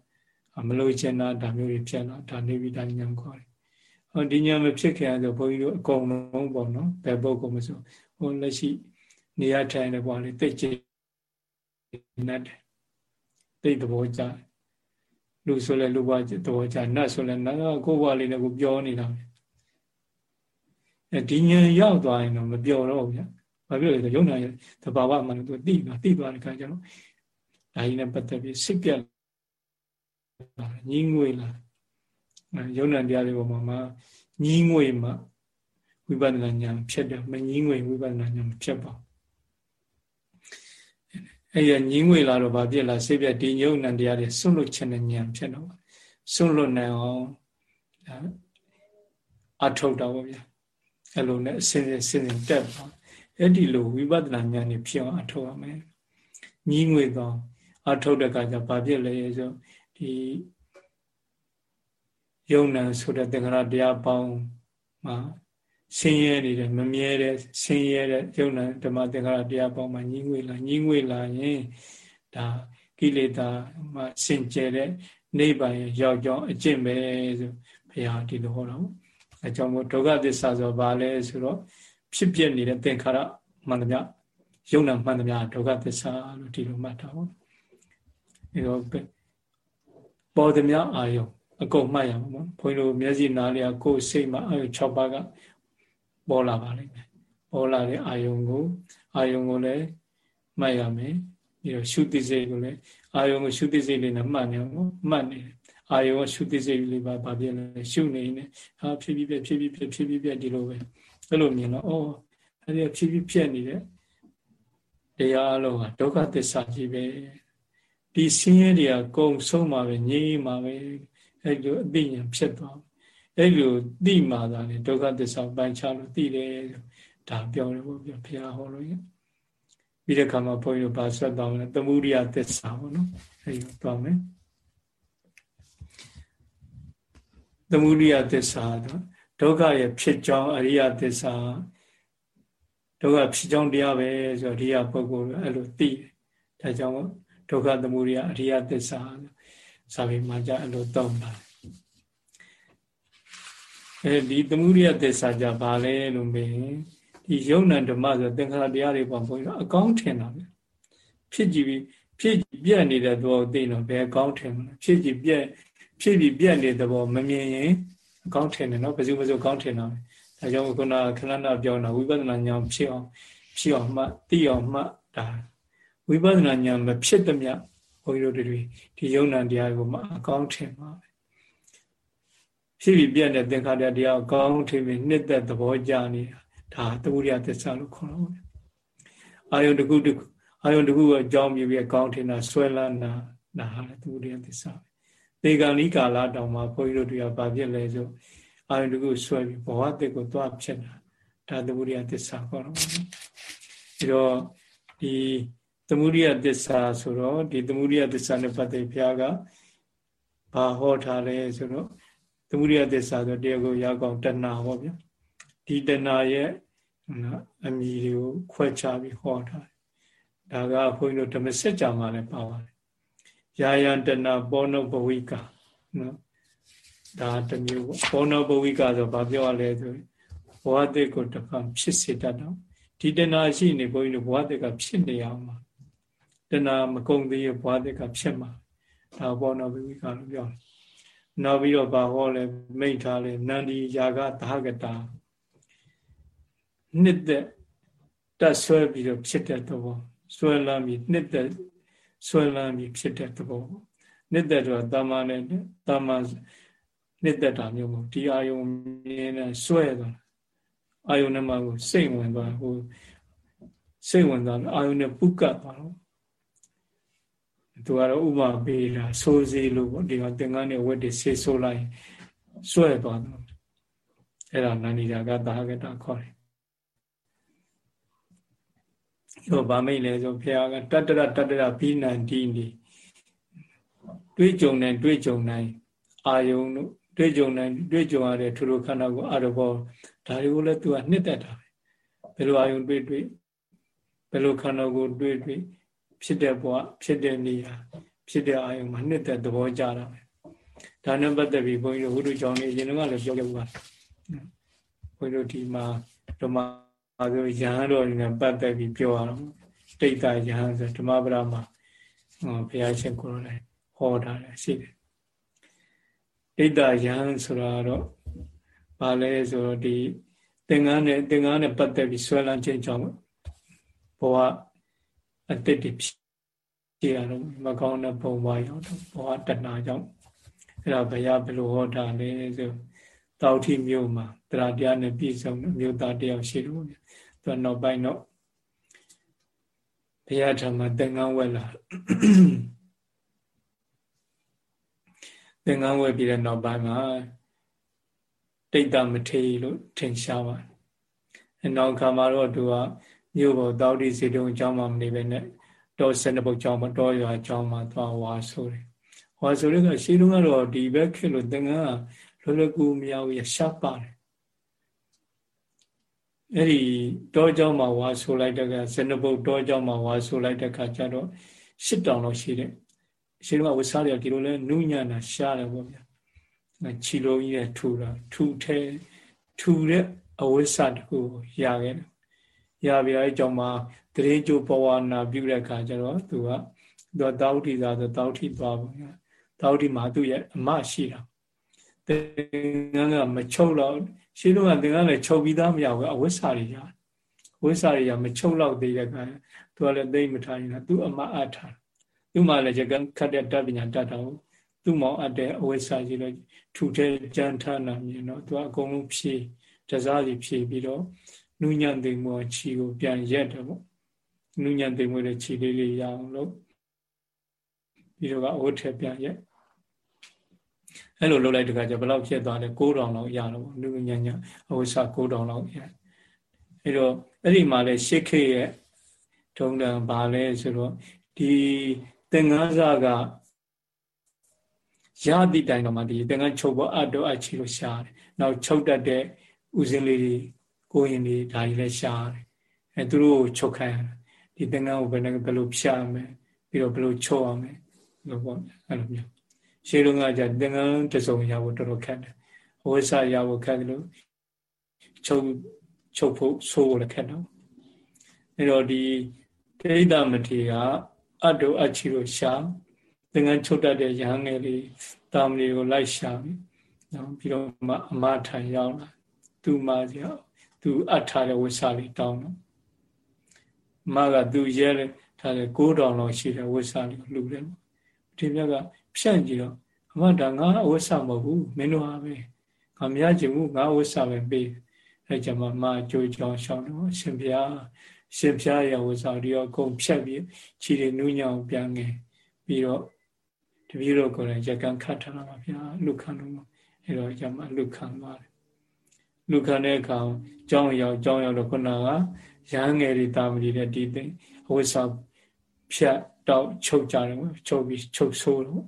မလို့ချင်တာဒါမျိုးတွေဖြစ်လာဒါနေပြီးဒါညာခေါ်တယ်ဟောဒီညာမဖြစ်ခင်ဆိုဘုန်းကြီးတို့အကုန်လုံးပေါ့နော်ဘယ်ပုဂ္ဂိုလ်မဆိုဟိုလက်ရှိနေရာထိုင်တဲ့ဘဝလေးတိတ်ကျနေတယ်တိတ်သဘောကျလူဆိုလဲလူဘဝသဘောကျနတ်ဆိုလဲနတ်ကိုဘဝလေးနဲ့ကိုပြောနေတာပဲအဲဒီညာရောက်သွားရင်တော့မပြောတော့ဘူးဗျ ဘာဖြစ်လဲဆိုရုံနာရဲ့သဘာဝမှန်လို့သူသိတာသိသွားတဲ့ခါကျတော့ဒါကြီးနဲ့ပတ်သက်ပြီးစိတ်ပြတ်လာညင်းငွေလာရုံနာတရားတွေပေါ်မှာညင်းငွေမှဝိပဿနာဉာဏ်ဖြစ်တယ်မညင်းငွေဝိပဿနာဉာဏ်မဖြစ်ပါဘူးအဲ့ရညင်းငွေလာတော့ဗာပြက်လာစိတ်ပြတ်ဒီညုံနံတရားတွေဆွလွတ်ခြင်းနဲ့ဉာဏ်ဖြစ်တော့ဆွလွတ်နိုင်အောင်အထုတ်တော့ဗျာအဲ့လိုနဲ့အစဉ်စဉ်စဉ်စဉ်တက်ပါ အဲ့ဒီလိုဝိပဿနာဉာဏ်นี่ဖြစ်အောင်အထုတ်ရမယ်ညင်းငွေတော့အထုတ်တဲ့အခါကျဗာပြက်လဲဆိုဒီယုံနံဆိုတဲ့သင်္ခါရတရားပေါင်းမှာဆင်းရဲနေတယ်မမြဲတဲ့ဆင်းရဲတဲ့ယုံနံဓမ္မသင်္ခါရတရားပေါင်းမှာညင်းငွေလာညင်းငွေလာရင်ဒါကိလေသာမှာစင်ကြယ်တဲ့နိဗ္ဗာန်ရောက်ကြောင်းအကျင့်ပဲဆိုဘုရားဒီလိုဟောတော့အကြောင်းမို့ဒုက္ခသစ္စာဆိုဘာလဲဆိုတော့ ဖြစ်ပြနေတဲ့သင်္ခါရမှန်သမျှယုံနာမှန်သမျှဒုက္ခသစ္စာလို့ဒီလိုမှတ်တာပေါ့အဲတော့ပေါ်သမျှအာယုံအကုန်မှတ်ရမှာပေါ့ဘုန်းကြီးတို့မျက်စိနားလျာကိုယ်စိတ်မှာအာယုံ6ပါးကပေါ်လာပါလိမ့်မယ်ပေါ်လာတဲ့အာယုံကိုအာယုံကိုလည်းမှတ်ရမယ်ပြီးတော့ရှုသိစိတ်ကိုလည်းအာယုံကိုရှုသိစိတ်လေးနဲ့မှတ်နေအောင်မှတ်နေတယ်အာယုံကရှုသိစိတ်လေးပါဘာဖြစ်လဲရှုနေနေဟာဖြစ်ပြီးပြဖြစ်ပြီးပြဖြစ်ပြီးပြဒီလိုပဲ အဲ့လိုမြင်တော့အော်အဲ့ဒီဖြစ်ပြီးပြနေတဲ့တရားအလုံးဟာဒုက္ခသစ္စာကြီးပဲဒီဆင်းရဲတွေကကုံဆုံးမှာပဲငြိမ်းမှာပဲအဲ့လိုအသိဉာဏ်ဖြစ်သွားအဲ့လိုသိမှသာလေဒုက္ခသစ္စာပိုင်းခြားလို့သိတယ်ဒါပြောတယ်ပေါ့ပြောဘုရားဟောလို့ရပြီးတဲ့ခါမှာဘုန်းကြီးတို့ဗာဆက်သွားမယ်သမုဒိယသစ္စာပေါ့နော်အဲ့ဒီသွားမယ်သမုဒိယသစ္စာတော့ ဒုက္ခရဲ့ဖြစ်ကြောင်းအရိယသစ္စာဒုက္ခဖြစ်ကြောင်းတရားပဲဆိုတော့အရိယပုဂ္ဂိုလ်အဲ့လိုသိတယ်ဒါကြောင့်ဒုက္ခသမုဒိယအရိယသစ္စာစာပေမှာကြအဲ့လိုသုံးပါတယ်အဲဒီသမုဒိယသစ္စာကြဘာလဲလို့မေးဒီယုံနံဓမ္မဆိုသင်္ခါရတရားတွေပေါ့ဘုန်းကြီးအကောင်းထင်တာပဲဖြစ်ကြည့်ပြီးဖြစ်ပြက်နေတဲ့သဘောသိတော့ဘယ်အကောင်းထင်မလဲဖြစ်ကြည့်ပြက်ဖြစ်ပြီးပြက်နေတဲ့သဘောမမြင်ရင်အ ကောင်းထင်တယ်နော်ဘယ်သူမှဆိုကောင်းထင်တာပဲဒါကြောင့်ခုနခဏနာပြောတာဝိပဿနာဉာဏ်ဖြစ်အောင်ဖြစ်အောင်မှသိအောင်မှဒါဝိပဿနာဉာဏ်မဖြစ်တဲ့မြတ်ဘုန်းကြီးတို့တွေဒီယုံနံတရားကိုမှအကောင်းထင်ပါပဲဖြစ်ပြီးပြတ်တဲ့သင်္ခါရတရားအကောင်းထင်ပြီးနှစ်သက်သဘောကြနေတာဒါသမုဒိယသစ္စာလို့ခေါ်တော့တယ်အာယုန်တစ်ခုတစ်ခုအာယုန်တစ်ခုအကြောင်းပြပြီးအကောင်းထင်တာဆွဲလန်းတာဒါဟာသမုဒိယသစ္စာပဲ သေကံဤကာလတောင်မှဘုန်းကြီးတို့တွေကဗာပြစ်လဲဆိုအာယုန်တစ်ခုဆွဲပြီးဘဝတစ်ကိုသွားဖြစ်တာဒါသမုဒိယသစ္စာခေါ်တော့တယ်ပြီးတော့ဒီသမုဒိယသစ္စာဆိုတော့ဒီသမုဒိယသစ္စာနဲ့ပတ်သက်ဘုရားကဘာဟောထားလဲဆိုတော့သမုဒိယသစ္စာဆိုတရားကိုရောက်အောင်တဏှာဟောဗျာဒီတဏှာရဲ့အမည်တွေကိုခွဲခြားပြီးဟောထားတယ်ဒါကဘုန်းကြီးတို့ဓမ္မစကြာမှာလည်းပါပါတယ် ယာယံတနာပောနဘဝိကနော်ဒါတမျိုးပေါ့ပောနဘဝိကဆိုဘာပြောရလဲဆိုဘဝတည်းကိုတစ်ခါဖြစ်စေတတ်တော့ဒီတဏှာရှိနေဘုန်းကြီးတို့ဘဝတည်းကဖြစ်နေအောင်ပါတဏှာမကုန်သေးရဲ့ဘဝတည်းကဖြစ်မှာဒါပောနဘဝိကလို့ပြောတယ်နောက်ပြီးတော့ဘာဟောလဲမိတ်ထားလဲနန္ဒီယာကသာဂတာနှစ်သက်တက်ဆွဲပြီးတော့ဖြစ်တဲ့သဘောဆွဲလမ်းပြီးနှစ်သက် ဆွဲလမ်းပြီးဖြစ်တဲ့သဘောနှစ်သက်တော့တာမနဲ့တာမနှစ်သက်တာမျိုးမဟုတ်ဒီအာယုံမြင်နေဆွဲသွားအာယုံနဲ့မှကိုစိတ်ဝင်သွားဟိုစိတ်ဝင်သွားအာယုံနဲ့ပုကတ်သွားတော့သူကတော့ဥပမာပေးတာဆိုးစီလို့ပေါ့ဒီမှာသင်္ကန်းနဲ့ဝက်တွေဆေးဆိုးလိုက်ဆွဲသွားတယ်အဲ့ဒါနန္ဒီတာကသာဟကတာခေါ်တယ် ရောဗာမိတ်လဲဆိုဘုရားကတတ္တရတတ္တရဘိနန္တိနေတွေးကြုံနိုင်တွေးကြုံနိုင်အာယုံတို့တွေးကြုံနိုင်တွေးကြုံရတဲ့ထူထူခန္ဓာကိုအာရဘောဒါတွေကိုလည်းသူကနှစ်သက်တာပဲဘယ်လိုအာယုံတွေးတွေးဘယ်လိုခန္ဓာကိုတွေးတွေးဖြစ်တဲ့ဘဝဖြစ်တဲ့နေရာဖြစ်တဲ့အာယုံမှာနှစ်သက်သဘောကြတာပဲဒါနဲ့ပတ်သက်ပြီးဘုန်းကြီးတို့ဝိတုကြောင့်နေအရင်ကလည်းပြောခဲ့ပါဘုန်းကြီးတို့ဒီမှာဓမ္မ ဆိုရဟန်းတော်တွေနဲ့ပတ်သက်ပြီးပြောရအောင်တိတ်တရဟန်းဆိုဓမ္မပဒမှာဘုရားရှင်ကိုယ်တော်လည်းဟောထားတယ်ရှိတယ်တိတ်တရဟန်းဆိုတာတော့ဘာလဲဆိုတော့ဒီသင်္ကန်းနဲ့သင်္ကန်းနဲ့ပတ်သက်ပြီးဆွဲလန်းခြင်းကြောင့်ဘဝအတိတ်တွေဖြစ်ရတော့မကောင်းတဲ့ဘုံဘဝရောက်တော့ဘဝတဏှာကြောင့်အဲ့ဒါဘုရားဘယ်လိုဟောတာလဲဆိုတောက်ထီမြို့မှာတရားတရားနဲ့ပြည့်စုံတဲ့မြို့သားတယောက်ရှိလို့ သူကနောက်ပိုင်းတော့ဘုရားထံမှာသင်္ကန်းဝက်လာသင်္ကန်းဝက်ပြီးတဲ့နောက်ပိုင်းမှာတိတ်တမထေလို့ထင်ရှားပါတယ်အနောက်ခါမှာတော့သူကမြို့ပေါ်တောက်တိစီတုံအကြောင်းမှမနေပဲနဲ့တော့စနဘုတ်ကြောင်းမတော်ရွာအကြောင်းမှသွားဝါဆိုတယ်ဝါဆိုတဲ့ကရှင်းလုံးကတော့ဒီဘက်ခေတ်လို့သင်္ကန်းကလွယ်လွယ်ကူမရဘူးရရှားပါတယ် အဲ့ဒီတောเจ้าမှာဝါဆိုလိုက်တဲ့ကဇနဘုတ်တောเจ้าမှာဝါဆိုလိုက်တဲ့ခါကျတော့ရှစ်တောင်လောက်ရှိတယ်အရှင်ကဝစားရဒီလိုလဲနုညံ့တာရှားတယ်ပေါ့ဗျာခြီလုံးကြီးနဲ့ထူတာထူထဲထူတဲ့အဝိဆတခုရခဲ့တယ်ရပြအဲကြောင့်မှာတရေကျိုးဘဝနာပြုတဲ့ခါကျတော့သူကသူကတောက်တိသာဆိုတောက်တိသွားပေါ့ဗျာတောက်တိမှာသူ့ရဲ့အမရှိတာ သင်္ကန်းကမချုပ်တော့ရှင်းတော့သင်္ကန်းလည်းချုပ်ပြီးသားမရဘူးအဝိဆာတွေရဝိဆာတွေရမချုပ်တော့သေးတဲ့ခါသူကလည်းသိမ့်မထားရင်သူအမအပ်ထားသူ့မှာလည်းရကခတ်တဲ့တတ်ပညာတတ်တော့သူ့မောင်အပ်တဲ့အဝိဆာကြီးလို့ထူထဲကြမ်းထနာမြင်တော့သူကအကုန်လုံးဖြည့်တစားစီဖြည့်ပြီးတော့နုညံ့သိမ်မောခြီကိုပြန်ရက်တယ်ပေါ့နုညံ့သိမ်မောတဲ့ခြီလေးလေးရအောင်လို့ပြီးတော့ကအဝတ်ထက်ပြန်ရက် အဲ့လိုလုပ်လိုက်တခါကျဘယ်လောက်ဖြစ်သွားလဲ6000လောက်ရတော့နုညံ့ညံ့အဝိဆာ6000လောက်ရအဲ့တော့အဲ့ဒီမှာလဲရှစ်ခေရဲ့ထုံးတန်ဘာလဲဆိုတော့ဒီသင်္ကန်းစားကရသည့်တိုင်တော့မှဒီသင်္ကန်းချုပ်ဖို့အတော့အချီလို့ရှားတယ်နောက်ချုပ်တတ်တဲ့ဥစဉ်လေးတွေကိုရင်တွေဒါကြီးလည်းရှားတယ်အဲသူတို့ချုပ်ခိုင်းဒီသင်္ကန်းကိုဘယ်နဲ့ဘယ်လိုဖြာမယ်ပြီးတော့ဘယ်လိုချုပ်အောင်မယ်လို့ပေါ့အဲ့လိုမျိုး ရှေးလုံးကじゃသင်္ကန်းတစုံရဖို့တော်တော်ခက်တယ်ဝိဆာရဖို့ခက်တယ်လို့ချုပ်ချုပ်ဖို့ဆိုးဖို့လည်းခက်တော့အဲ့တော့ဒီတိဋ္ဌမထေကအတုအချီလို့ရှာသင်္ကန်းချုပ်တတ်တဲ့ရဟန်းငယ်လေးတာမဏေကိုလိုက်ရှာပြီးနော်ပြီးတော့မှအမထိုင်ရောက်လာသူမကြီးသူအပ်ထားတဲ့ဝိစာလေးတောင်းတော့မကသူရဲထားတဲ့9000လောက်ရှိတဲ့ဝိစာလေးကိုလှူတယ်ဒီမြတ်က ဖြန့်ကြည့်တော့အမဒါငါအဝိစာမဟုတ်ဘူးမင်းတို့ဟာပဲငါမရချင်ဘူးငါအဝိစာပဲပေးအဲကြမှာမအကျိုးကြောင့်ရှောင်းတော့ရှင်ဘုရားရှင်ဘုရားရဲ့ဝိစာဒီတော့အကုန်ဖြတ်ပြီးခြေတွေနူးညောင်ပြန်ငယ်ပြီးတော့တပည့်တော်ကိုယ်တိုင်ရကန်ခတ်ထားတာပါဗျာလူခံလို့အဲတော့ကြမှာလူခံသွားတယ်လူခံတဲ့အခါကြောင်းရောက်ကြောင်းရောက်တော့ခုနကရဟန်းငယ်တွေတာမဏိတဲ့ဒီသိအဝိစာဖြတ်တော့ချုပ်ကြတယ်ချုပ်ပြီးချုပ်ဆိုးတော့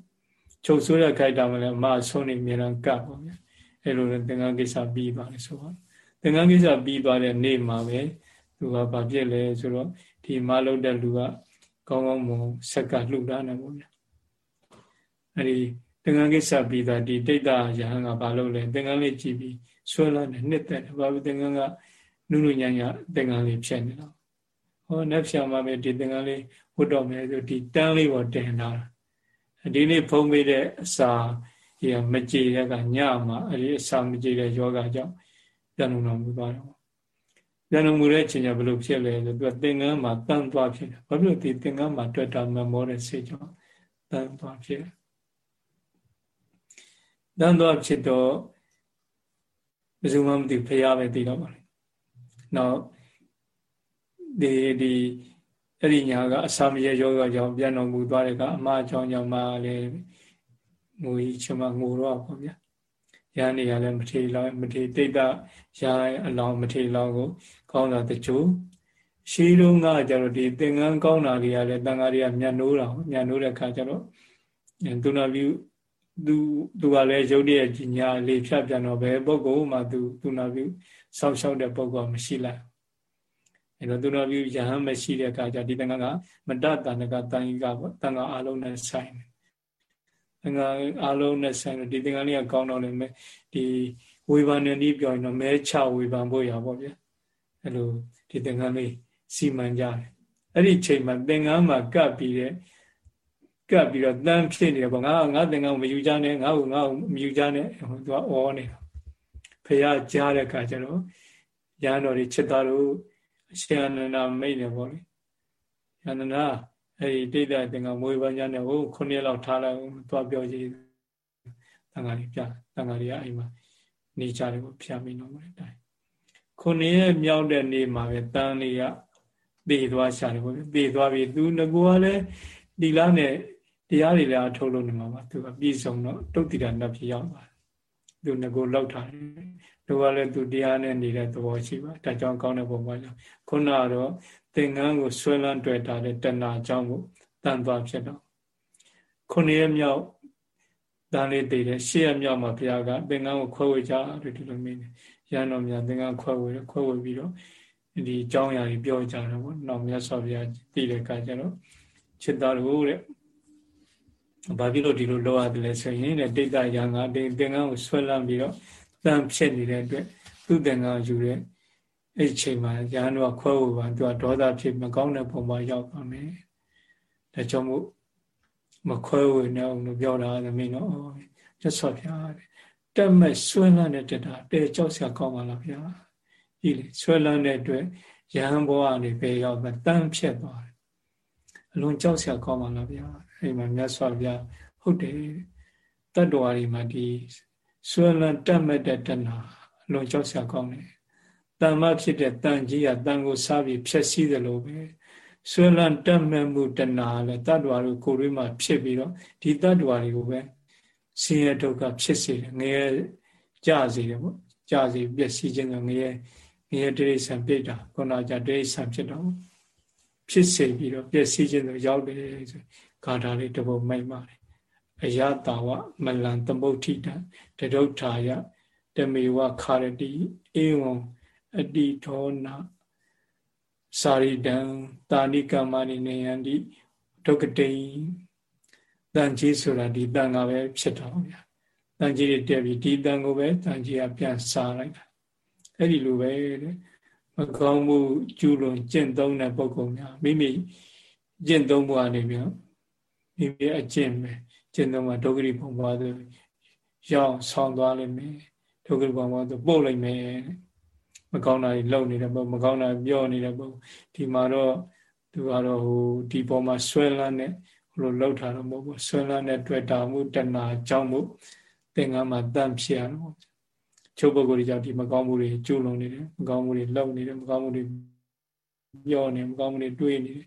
ချုပ်ဆိုးတဲ့ခိုက်တာမလဲအမဆုံးနေမြေတော့ကပ်ပါဗျာအဲလိုသင်္ကန်းကိစ္စပြီးပါတယ်ဆိုတော့သင်္ကန်းကိစ္စပြီးသွားတဲ့နေ့မှာပဲသူကဘာဖြစ်လဲဆိုတော့ဒီမလုပ်တဲ့လူကကောင်းကောင်းမွန်ဆက်ကလှူတာနေပေါ့ဗျာအဲ့ဒီသင်္ကန်းကိစ္စပြီးသားဒီတိတ်တာယဟန်ကဘာလုပ်လဲသင်္ကန်းလေးကြည့်ပြီးဆွဲလာတယ်နှစ်သက်တယ်ဘာလို့သင်္ကန်းကနုနုညံ့ညံ့သင်္ကန်းလေးဖြစ်နေတော့ဟောနဲ့ဖြာမှာပဲဒီသင်္ကန်းလေးဝတ်တော်မယ်ဆိုဒီတန်းလေးပေါ်တင်ထားတာ ဒီနေ့ဖုံးပေးတဲ့အစာဒီမကြည်တဲ့ကညမှာအဲ့ဒီအစာမကြည်တဲ့ယောဂကြောင့်ပြန်လုံတော်မူသွားတယ်ပြန်လုံမူတဲ့အချိန်ကျဘယ်လိုဖြစ်လဲဆိုသူကသင်္ကန်းမှာတန်းသွားဖြစ်တယ်ဘာဖြစ်လို့ဒီသင်္ကန်းမှာတွေ့တာမမောတဲ့စိတ်ကြောင့်တန်းသွားဖြစ်တယ်တန်းသွားဖြစ်တော့ဘယ်သူမှမသိဖရားပဲသိတော့ပါလေနောက်ဒီဒီ အဲ့ဒီညာကအစာမရေယောဂကြောင့်ပြန်တော်မူသွားတဲ့ကအမှားကြောင့်ကြောင့်မှလည်းငိုကြီးချမငိုတော့ပေါ့ဗျာရဟန်းတွေကလည်းမထေလောင်းမထေတိတ်တရအလောင်းမထေလောင်းကို ကောင်းတာတချို့ရှိတုန်းကကျတော့ဒီသင်္ကန်းကောင်းတာတွေကလည်းတန်ဃာတွေကညံနိုးတာညံနိုးတဲ့ခါကျတော့သူနာပြုသူသူကလည်းရုပ်တရက်ကြီးညာလေးဖြတ်ပြန်တော့ဘယ်ပုဂ္ဂိုလ်မှသူသူနာပြုဆောက်ရှောက်တဲ့ပုဂ္ဂိုလ်မရှိလိုက် အဲတော့သူနာပြုယဟန်မရှိတဲ့အခါကျဒီတန်ခါကမတတန်ကတန်ကြီးကပေါ့တန်ခါအလုံးနဲ့ဆိုင်တယ်တန်ခါအလုံးနဲ့ဆိုင်တော့ဒီတန်ခါလေးကကောင်းတော့လည်းဒီဝေဘာနဲ့နီးပြောရင်တော့မဲချဝေဘာဖို့ရပါဗျာအဲလိုဒီသင်္ကန်းလေးစီမံကြတယ်အဲ့ဒီချိန်မှာသင်္ကန်းမှာကပ်ပြီးတဲ့ကပ်ပြီးတော့တန်းဖြစ်နေတယ်ပေါ့ငါငါသင်္ကန်းမယူကြနဲ့ငါ့ကိုငါ့ကိုမယူကြနဲ့ဟိုသူကအော်နေတာဖះကြားတဲ့အခါကျတော့ရဟန်းတော်တွေချစ်သားတို့အ ရှင်အနန္ဒမိတ်နေပေါ့လေအနန္ဒအဲ့ဒီတိတ်တဲ့သင်္ကန်းမွေးပန်းကြနဲ့ဟိုခုနှစ်လောက်ထားလိုက်သွားပြောကြည့်တန်ဃာကြီးပြတန်ဃာကြီးကအိမ်မှာနေကြတယ်ကိုဖျားမိတော့မယ်တိုင်းခုနှစ်ရက်မြောက်တဲ့နေ့မှာပဲတန်လေးကသေသွားရှာတယ်ပေါ့သေသွားပြီသူငကိုကလည်းဒီလားနဲ့တရားတွေလည်းအထုတ်လို့နေမှာပါသူကပြည်စုံတော့တုတ်တိတာနတ်ဖြစ်ရောက်သွားသူငကိုလောက်ထားတယ် သူကလည်းသူတရားနဲ့နေတဲ့သဘောရှိပါဒါကြောင့်ကောင်းတဲ့ပုံပါကြောင့်ခုနကတော့သင်္ကန်းကိုဆွဲလန်းတွေ့တာတဲ့တဏှာကြောင့်ကိုတန်သွားဖြစ်တော့ခုနှစ်ရက်မြောက်တန်လေးတည်တယ်ရှေ့ရက်မြောက်မှာဘုရားကသင်္ကန်းကိုခွဲဝေကြတယ်ဒီလိုမင်းရန်တော်များသင်္ကန်းခွဲဝေခွဲဝေပြီးတော့ဒီအကြောင်းအရာတွေပြောကြတယ်ပေါ့နောက်မြတ်စွာဘုရားတည်တဲ့အခါကျတော့จิตတော်တဲ့ဘာဖြစ်လို့ဒီလိုလောရတယ်လဲဆိုရင်တဲ့တိတ်တရံကတင်သင်္ကန်းကိုဆွဲလန်းပြီးတော့ တန်ဖြစ်နေတဲ့အတွက်သူ့သင်္ကန်းယူတဲ့အဲ့ချိန်မှာရဟန်းတော်ခွဲဝေပါသူကဒေါသဖြစ်မကောင်းတဲ့ပုံပေါ်ရောက်ပါမယ်ဒါကြောင့်မို့မခွဲဝေနေအောင်လို့ပြောတာသမီးနော်မြတ်စွာဘုရားတဲ့တက်မဲ့ဆွဲလန်းတဲ့တက်တာတဲကြောက်စရာကောင်းပါလားဗျာကြည့်လေဆွဲလန်းတဲ့အတွက်ရဟန်းဘဝကနေပဲရောက်မှတန်းဖြစ်သွားတယ်အလွန်ကြောက်စရာကောင်းပါလားဗျာအဲ့မှာမြတ်စွာဘုရားဟုတ်တယ်တတ္တဝါတွေမှာဒီ ဆွဲလန်းတက်မဲ့တဲ့တဏှာအလွန်ကြောက်စရာကောင်းတယ်တဏ္မဖြစ်တဲ့တန်ကြီးကတန်ကိုစားပြီးဖြည့်ဆည်းတယ်လို့ပဲဆွဲလန်းတက်မဲ့မှုတဏှာလည်းတတ္တဝါတို့ကိုယ်တွေမှာဖြစ်ပြီးတော့ဒီတတ္တဝါတွေကိုပဲဆင်းရဲဒုက္ခဖြစ်စေတယ်ငရဲကြစေတယ်ပေါ့ကြစေပျက်စီးခြင်းကငရဲငရဲတိရိစ္ဆာန်ပြိတ္တာခုနကတိရိစ္ဆာန်ဖြစ်တော့ဖြစ်စေပြီးတော့ပျက်စီးခြင်းတို့ရောက်တယ်ဆိုဂါထာလေးတစ်ပုဒ်မိတ်ပါတယ် အယတာဝမလံသမုဋ္ဌိတတဒုဋ္ဌာယတမေဝခါရတိဧဝံအတိထောနာစာရိတံတာဏိကမ္မနိနေယန္တိဒုက္ကတိတန်ကြီးဆိုတာဒီတန်ကပဲဖြစ်တာဗျာတန်ကြီးတွေတက်ပြီးဒီတန်ကိုပဲတန်ကြီးကပြန်စားလိုက်တာအဲ့ဒီလိုပဲတဲ့မကောင်းမှုကျူးလွန်ကျင့်သုံးတဲ့ပုဂ္ဂိုလ်များမိမိကျင့်သုံးမှုအနေနဲ့မိမိအကျင့်ပဲ ကျင့်သုံးမှာဒုက္ခရိပုံပွားသူရောက်ဆောင်းသွားလိမ့်မယ်ဒုက္ခရိပုံပွားသူပို့လိုက်မယ်မကောင်းတာတွေလုပ်နေတဲ့ပုဂ္ဂိုလ်မကောင်းတာပြောနေတဲ့ပုဂ္ဂိုလ်ဒီမှာတော့သူကတော့ဟိုဒီပေါ်မှာဆွဲလန်းတဲ့ဘလို့လှုပ်ထားတော့မဟုတ်ဘူးဆွဲလန်းတဲ့တွေ့တာမှုတဏှာကြောင့်မှုသင်္ကန်းမှာတန့်ဖြစ်ရတော့ချုပ်ပုဂ္ဂိုလ်တွေကြောင့်ဒီမကောင်းမှုတွေကျူးလွန်နေတယ်မကောင်းမှုတွေလုပ်နေတယ်မကောင်းမှုတွေပြောနေမကောင်းမှုတွေတွေးနေတယ်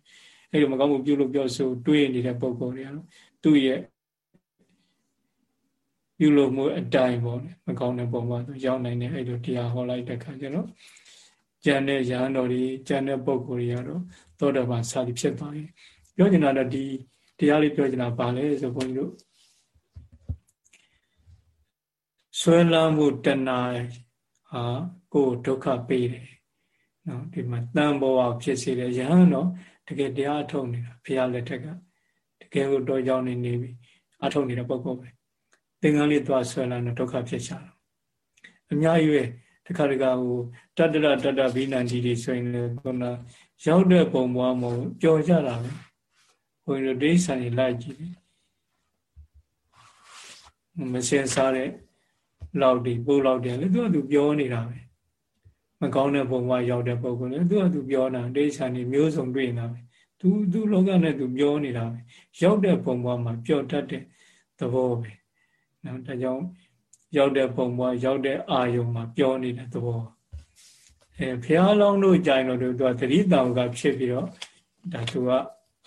အဲ့ဒီမကောင်းမှုပြုလို့ပြောဆိုတွေးနေတဲ့ပုဂ္ဂိုလ်တွေကတော့သူ့ရဲ့ ပြုလို့မှုအတိုင်းပေါ့လေမကောင်းတဲ့ပုံမှာသူရောက်နိုင်တယ်အဲ့လိုတရားဟောလိုက်တဲ့ခါကျတော့ကျန်တဲ့ရဟန်းတော်တွေကျန်တဲ့ပုဂ္ဂိုလ်တွေကတော့သောတာပန်စာတိဖြစ်သွားပြီပြောချင်တာတော့ဒီတရားလေးပြောချင်တာပါလဲဆိုဘုန်းကြီးတို့ဆွဲလမ်းမှုတဏှာဟာကိုယ်ဒုက္ခပေးတယ်နော်ဒီမှာတန်ဘောဝဖြစ်စေတယ်ယဟန်တော့တကယ်တရားထုတ်နေတာဘုရားလက်ထက်ကတကယ်ကိုတော့ကြောင်းနေနေပြီအထုတ်နေတဲ့ပုံပေါ်ပဲ သင်္ကန်းလေးသွားဆွဲလာတော့ဒုက္ခဖြစ်ချတာအများကြီးပဲတခါတခါဟိုတတ္တရတတ္တဘိနန္ဒီတွေဆိုရင်လည်းခုနရောက်တဲ့ပုံပေါ်မဟုတ်ပျော်ကြတာပဲဘုန်းကြီးတို့ဒိဋ္ဌာန်ကြီးလိုက်ကြည့်မစင်စားတဲ့လောက်ဒီပို့လောက်တယ်လေသူကသူပြောနေတာပဲမကောင်းတဲ့ဘုံဘဝရောက်တဲ့ပုဂ္ဂိုလ်လေသူကသူပြောတာဒိဋ္ဌာန်ကြီးမျိုးစုံတွေ့နေတာပဲသူသူလောကနဲ့သူပြောနေတာပဲရောက်တဲ့ဘုံဘဝမှာပျော်တတ်တဲ့သဘောပဲ နော်ဒါကြောင့်ရောက်တဲ့ဘုံဘဝရောက်တဲ့အာယုံမှာပြောနေတဲ့သဘောအဲဘုရားလောင်းတို့ကြိုင်တော့သူကသတိတောင်ကဖြစ်ပြီးတော့ဒါသူက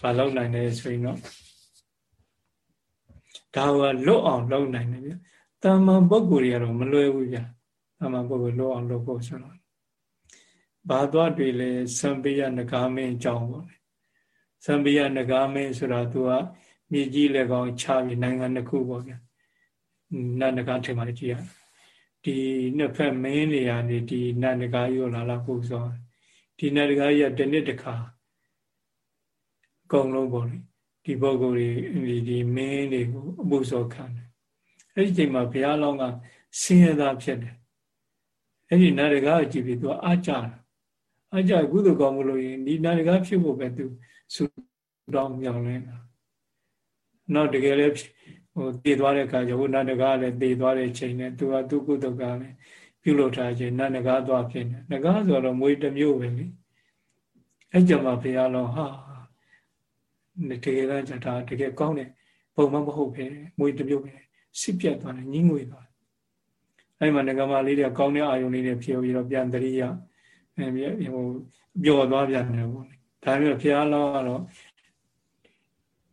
မလုပ်နိုင်တယ်ဆိုရင်တော့ဒါကလွတ်အောင်လုပ်နိုင်တယ်ဗျတာမန်ပုဂ္ဂိုလ်တွေကတော့မလွယ်ဘူးဗျတာမန်ပုဂ္ဂိုလ်လွတ်အောင်လုပ်ဖို့ဆိုတော့ဘာသွားတွေ့လဲစံပိယနဂါမင်းအကြောင်းပေါ့လေစံပိယနဂါမင်းဆိုတာသူကမြေကြီးလက်ကောင်ချပြီးနိုင်ငံတစ်ခုပေါ့ဗျ နတ်နဂါထဲမှာကြည့်ရဒီနှစ်ဖက်မင်းနေရာနေဒီနတ်နဂါရောလာလာပူဇော်ဒီနတ်နဂါကြီးကတစ်နှစ်တစ်ခါအကုန်လုံးပေါ့လေဒီပုဂ္ဂိုလ်တွေဒီမင်းတွေကိုအပူဇော်ခံတယ်အဲ့ဒီချိန်မှာဘုရားလောင်းကဆင်းရဲသားဖြစ်တယ်အဲ့ဒီနတ်နဂါကိုကြည့်ပြီးသူကအားကြတယ်အားကြကုသိုလ်ကောင်းမှုလို့ရင်ဒီနတ်နဂါဖြစ်ဖို့ပဲသူဆုတောင်းမြောင်နေတာနောက်တကယ်လည်းဟို တည်သွားတဲ့အခါကျဟိုနတ်တကားလည်းတည်သွားတဲ့ချိန်နဲ့သူကသူကုသကလည်းပြုလုပ်ထားခြင်းနတ်တကားသွားဖြစ်နေနဂါးဆိုတော့မွေတစ်မျိုးပဲလေအဲ့ကြမှာဘုရားလုံးဟာတကယ်တော့ဒါတကယ်ကောင်းတယ်ပုံမှန်မဟုတ်ပဲမွေတစ်မျိုးပဲစစ်ပြတ်သွားတယ်ညင်းငွေသွားအဲ့မှာငကမလေးတွေကောင်းတဲ့အာယုံလေးတွေဖြေပြီးတော့ပြန်တရိယအဲဟိုပျော်သွားပြန်တယ်ပေါ့လေဒါမျိုးဘုရားလုံးကတော့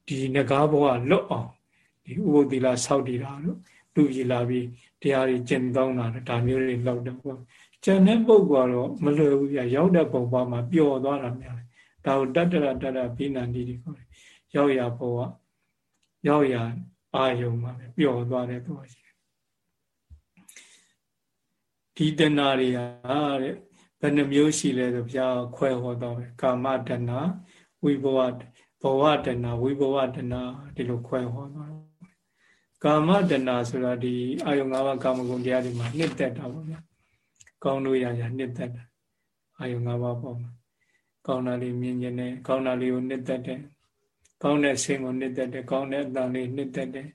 ဒီငကားဘဝလွတ်အောင် ဒီဥပုသီလဆောက်တည်တာတို့လူကြီးလာပြီးတရားတွေကျင့်သုံးတာဒါမျိုးတွေလောက်တော့ပေါ့ကျန်တဲ့ပုဂ္ဂိုလ်ကတော့မလွယ်ဘူးပြရောက်တဲ့ပုံပေါ်မှာပျော်သွားတာများတယ်ဒါကိုတတ္တရတတ္တဘိနန္တိတွေခေါ်တယ်ရောက်ရဘဝရောက်ရအာယုံမှာပျော်သွားတဲ့သူရှိတယ်ဒီတဏှာတွေဟာတဲ့ဘယ်နှမျိုးရှိလဲဆိုဘုရားခွဲဟောတော့ပဲကာမတဏှာဝိဘဝဘဝတဏဝိဘဝတဏဒီလိုခွဲဟောသွား ကာမတဏဆိုတာဒီအာယုံ၅ပါးကာမဂုဏ်တရားတွေမှာနှစ်သက်တာပေါ့ဗျာကောင်းလို့ရရနှစ်သက်တာအာယုံ၅ပါးပေါ့မှာကောင်းတာလေးမြင်ကျင်တယ်ကောင်းတာလေးကိုနှစ်သက်တယ်ကောင်းတဲ့ဆင်းကိုနှစ်သက်တယ်ကောင်းတဲ့အတန်လေးနှစ်သက်တယ်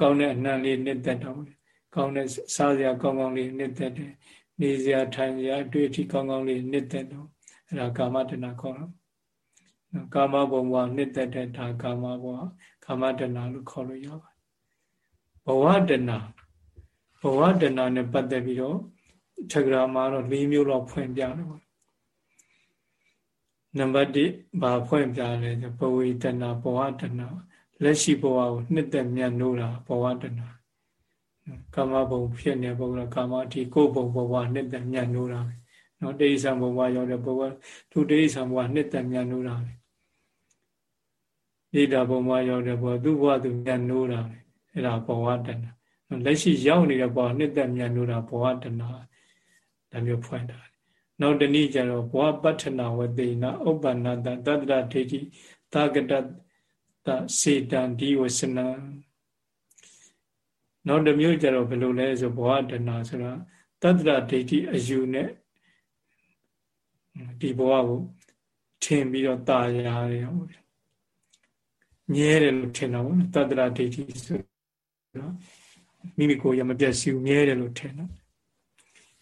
ကောင်းတဲ့အနှံလေးနှစ်သက်တော့ကောင်းတဲ့စားစရာကောင်းကောင်းလေးနှစ်သက်တယ်နေစရာထိုင်စရာအတွေ့အထိကောင်းကောင်းလေးနှစ်သက်တော့အဲ့ဒါကာမတဏခေါ်တော့ကာမဘုံဘဝနှစ်သက်တဲ့ဒါကာမဘဝ ကာမတဏလို့ခေါ်လို့ရပါတယ်ဘဝတဏဘဝတဏနဲ့ပတ်သက်ပြီးတော့ထဂရာမှာတော့၄မျိုးလောက်ဖွင့်ပြတယ်ပေါ့နံပါတ်1ဘာဖွင့်ပြလဲဆိုဘဝေတဏဘဝတဏလက်ရှိဘဝကိုနှစ်သက်မြတ်နိုးတာဘဝတဏကာမဘုံဖြစ်နေဘုံကကာမအထိကိုယ်ဘုံဘဝနှစ်သက်မြတ်နိုးတာပဲနော်တိဋ္ဌိဆံဘဝရောက်တဲ့ဘဝသူတိဋ္ဌိဆံဘဝနှစ်သက်မြတ်နိုးတာပဲ ဣဒာဘုံဘဝရောက်တဲ့ဘဝသူ့ဘဝသူမြတ်နိုးတာပဲအဲ့ဒါဘဝတဏလက်ရှိရောက်နေတဲ့ဘဝနှစ်သက်မြတ်နိုးတာဘဝတဏဒါမျိုးဖွင့်တာနောက်တနည်းကျတော့ဘဝပဋ္ဌနာဝတိနာဥပ္ပန္နတသတ္တရဒိဋ္ဌိသာကတတစေတံဒီဝစနံနောက်တစ်မျိုးကျတော့ဘယ်လိုလဲဆိုဘဝတဏဆိုတာတတ္တရဒိဋ္ဌိအယူနဲ့ဒီဘဝကိုထင်ပြီးတော့ตายရတယ်ဟုတ်ပြီ မြဲတယ်လို့ထင်တာပေါ့တတ္တရာဒိဋ္ဌိဆိုတော့မိမိကိုယ်ရမပြတ်စီဘူးမြဲတယ်လို့ထင်တာ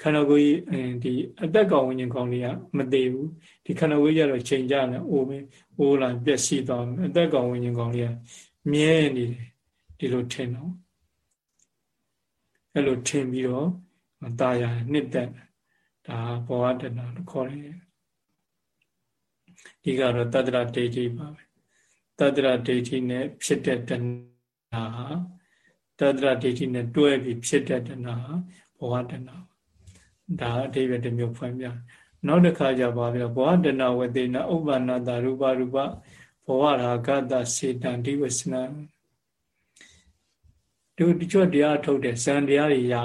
ခန္ဓာကိုယ်ကြီးဒီအသက်ကောင်ဝิญဉ်ကောင်လေးကမသေးဘူးဒီခန္ဓာကိုယ်ကြီးကတော့ချိန်ကြတယ်အိုးမင်းအိုးလာပြက်စီသွားမယ်အသက်ကောင်ဝิญဉ်ကောင်လေးကမြဲနေတယ်ဒီလိုထင်တော့အဲ့လိုထင်ပြီးတော့ตายရနှစ်သက်ဒါဘောဝတ္တနာလို့ခေါ်တယ်ဒီကတော့တတ္တရဒိဋ္ဌိပါပဲ တတ္တရဒိဋ္ဌိနဲ့ဖြစ်တဲ့တဏှာတတ္တရဒိဋ္ဌိနဲ့တွဲပြီးဖြစ်တဲ့တဏှာဘဝတဏှာဒါအတိပ္ပယ်တစ်မျိုးဖွင့်ပြနောက်တစ်ခါကျပါပြီဘဝတဏှာဝတိနာဥပ္ပန္နတာရူပရူပဘဝရာဂတစေတံဒီဝစနံဒီတချို့တရားထုတ်တဲ့ဇန်တရားတွေရလာ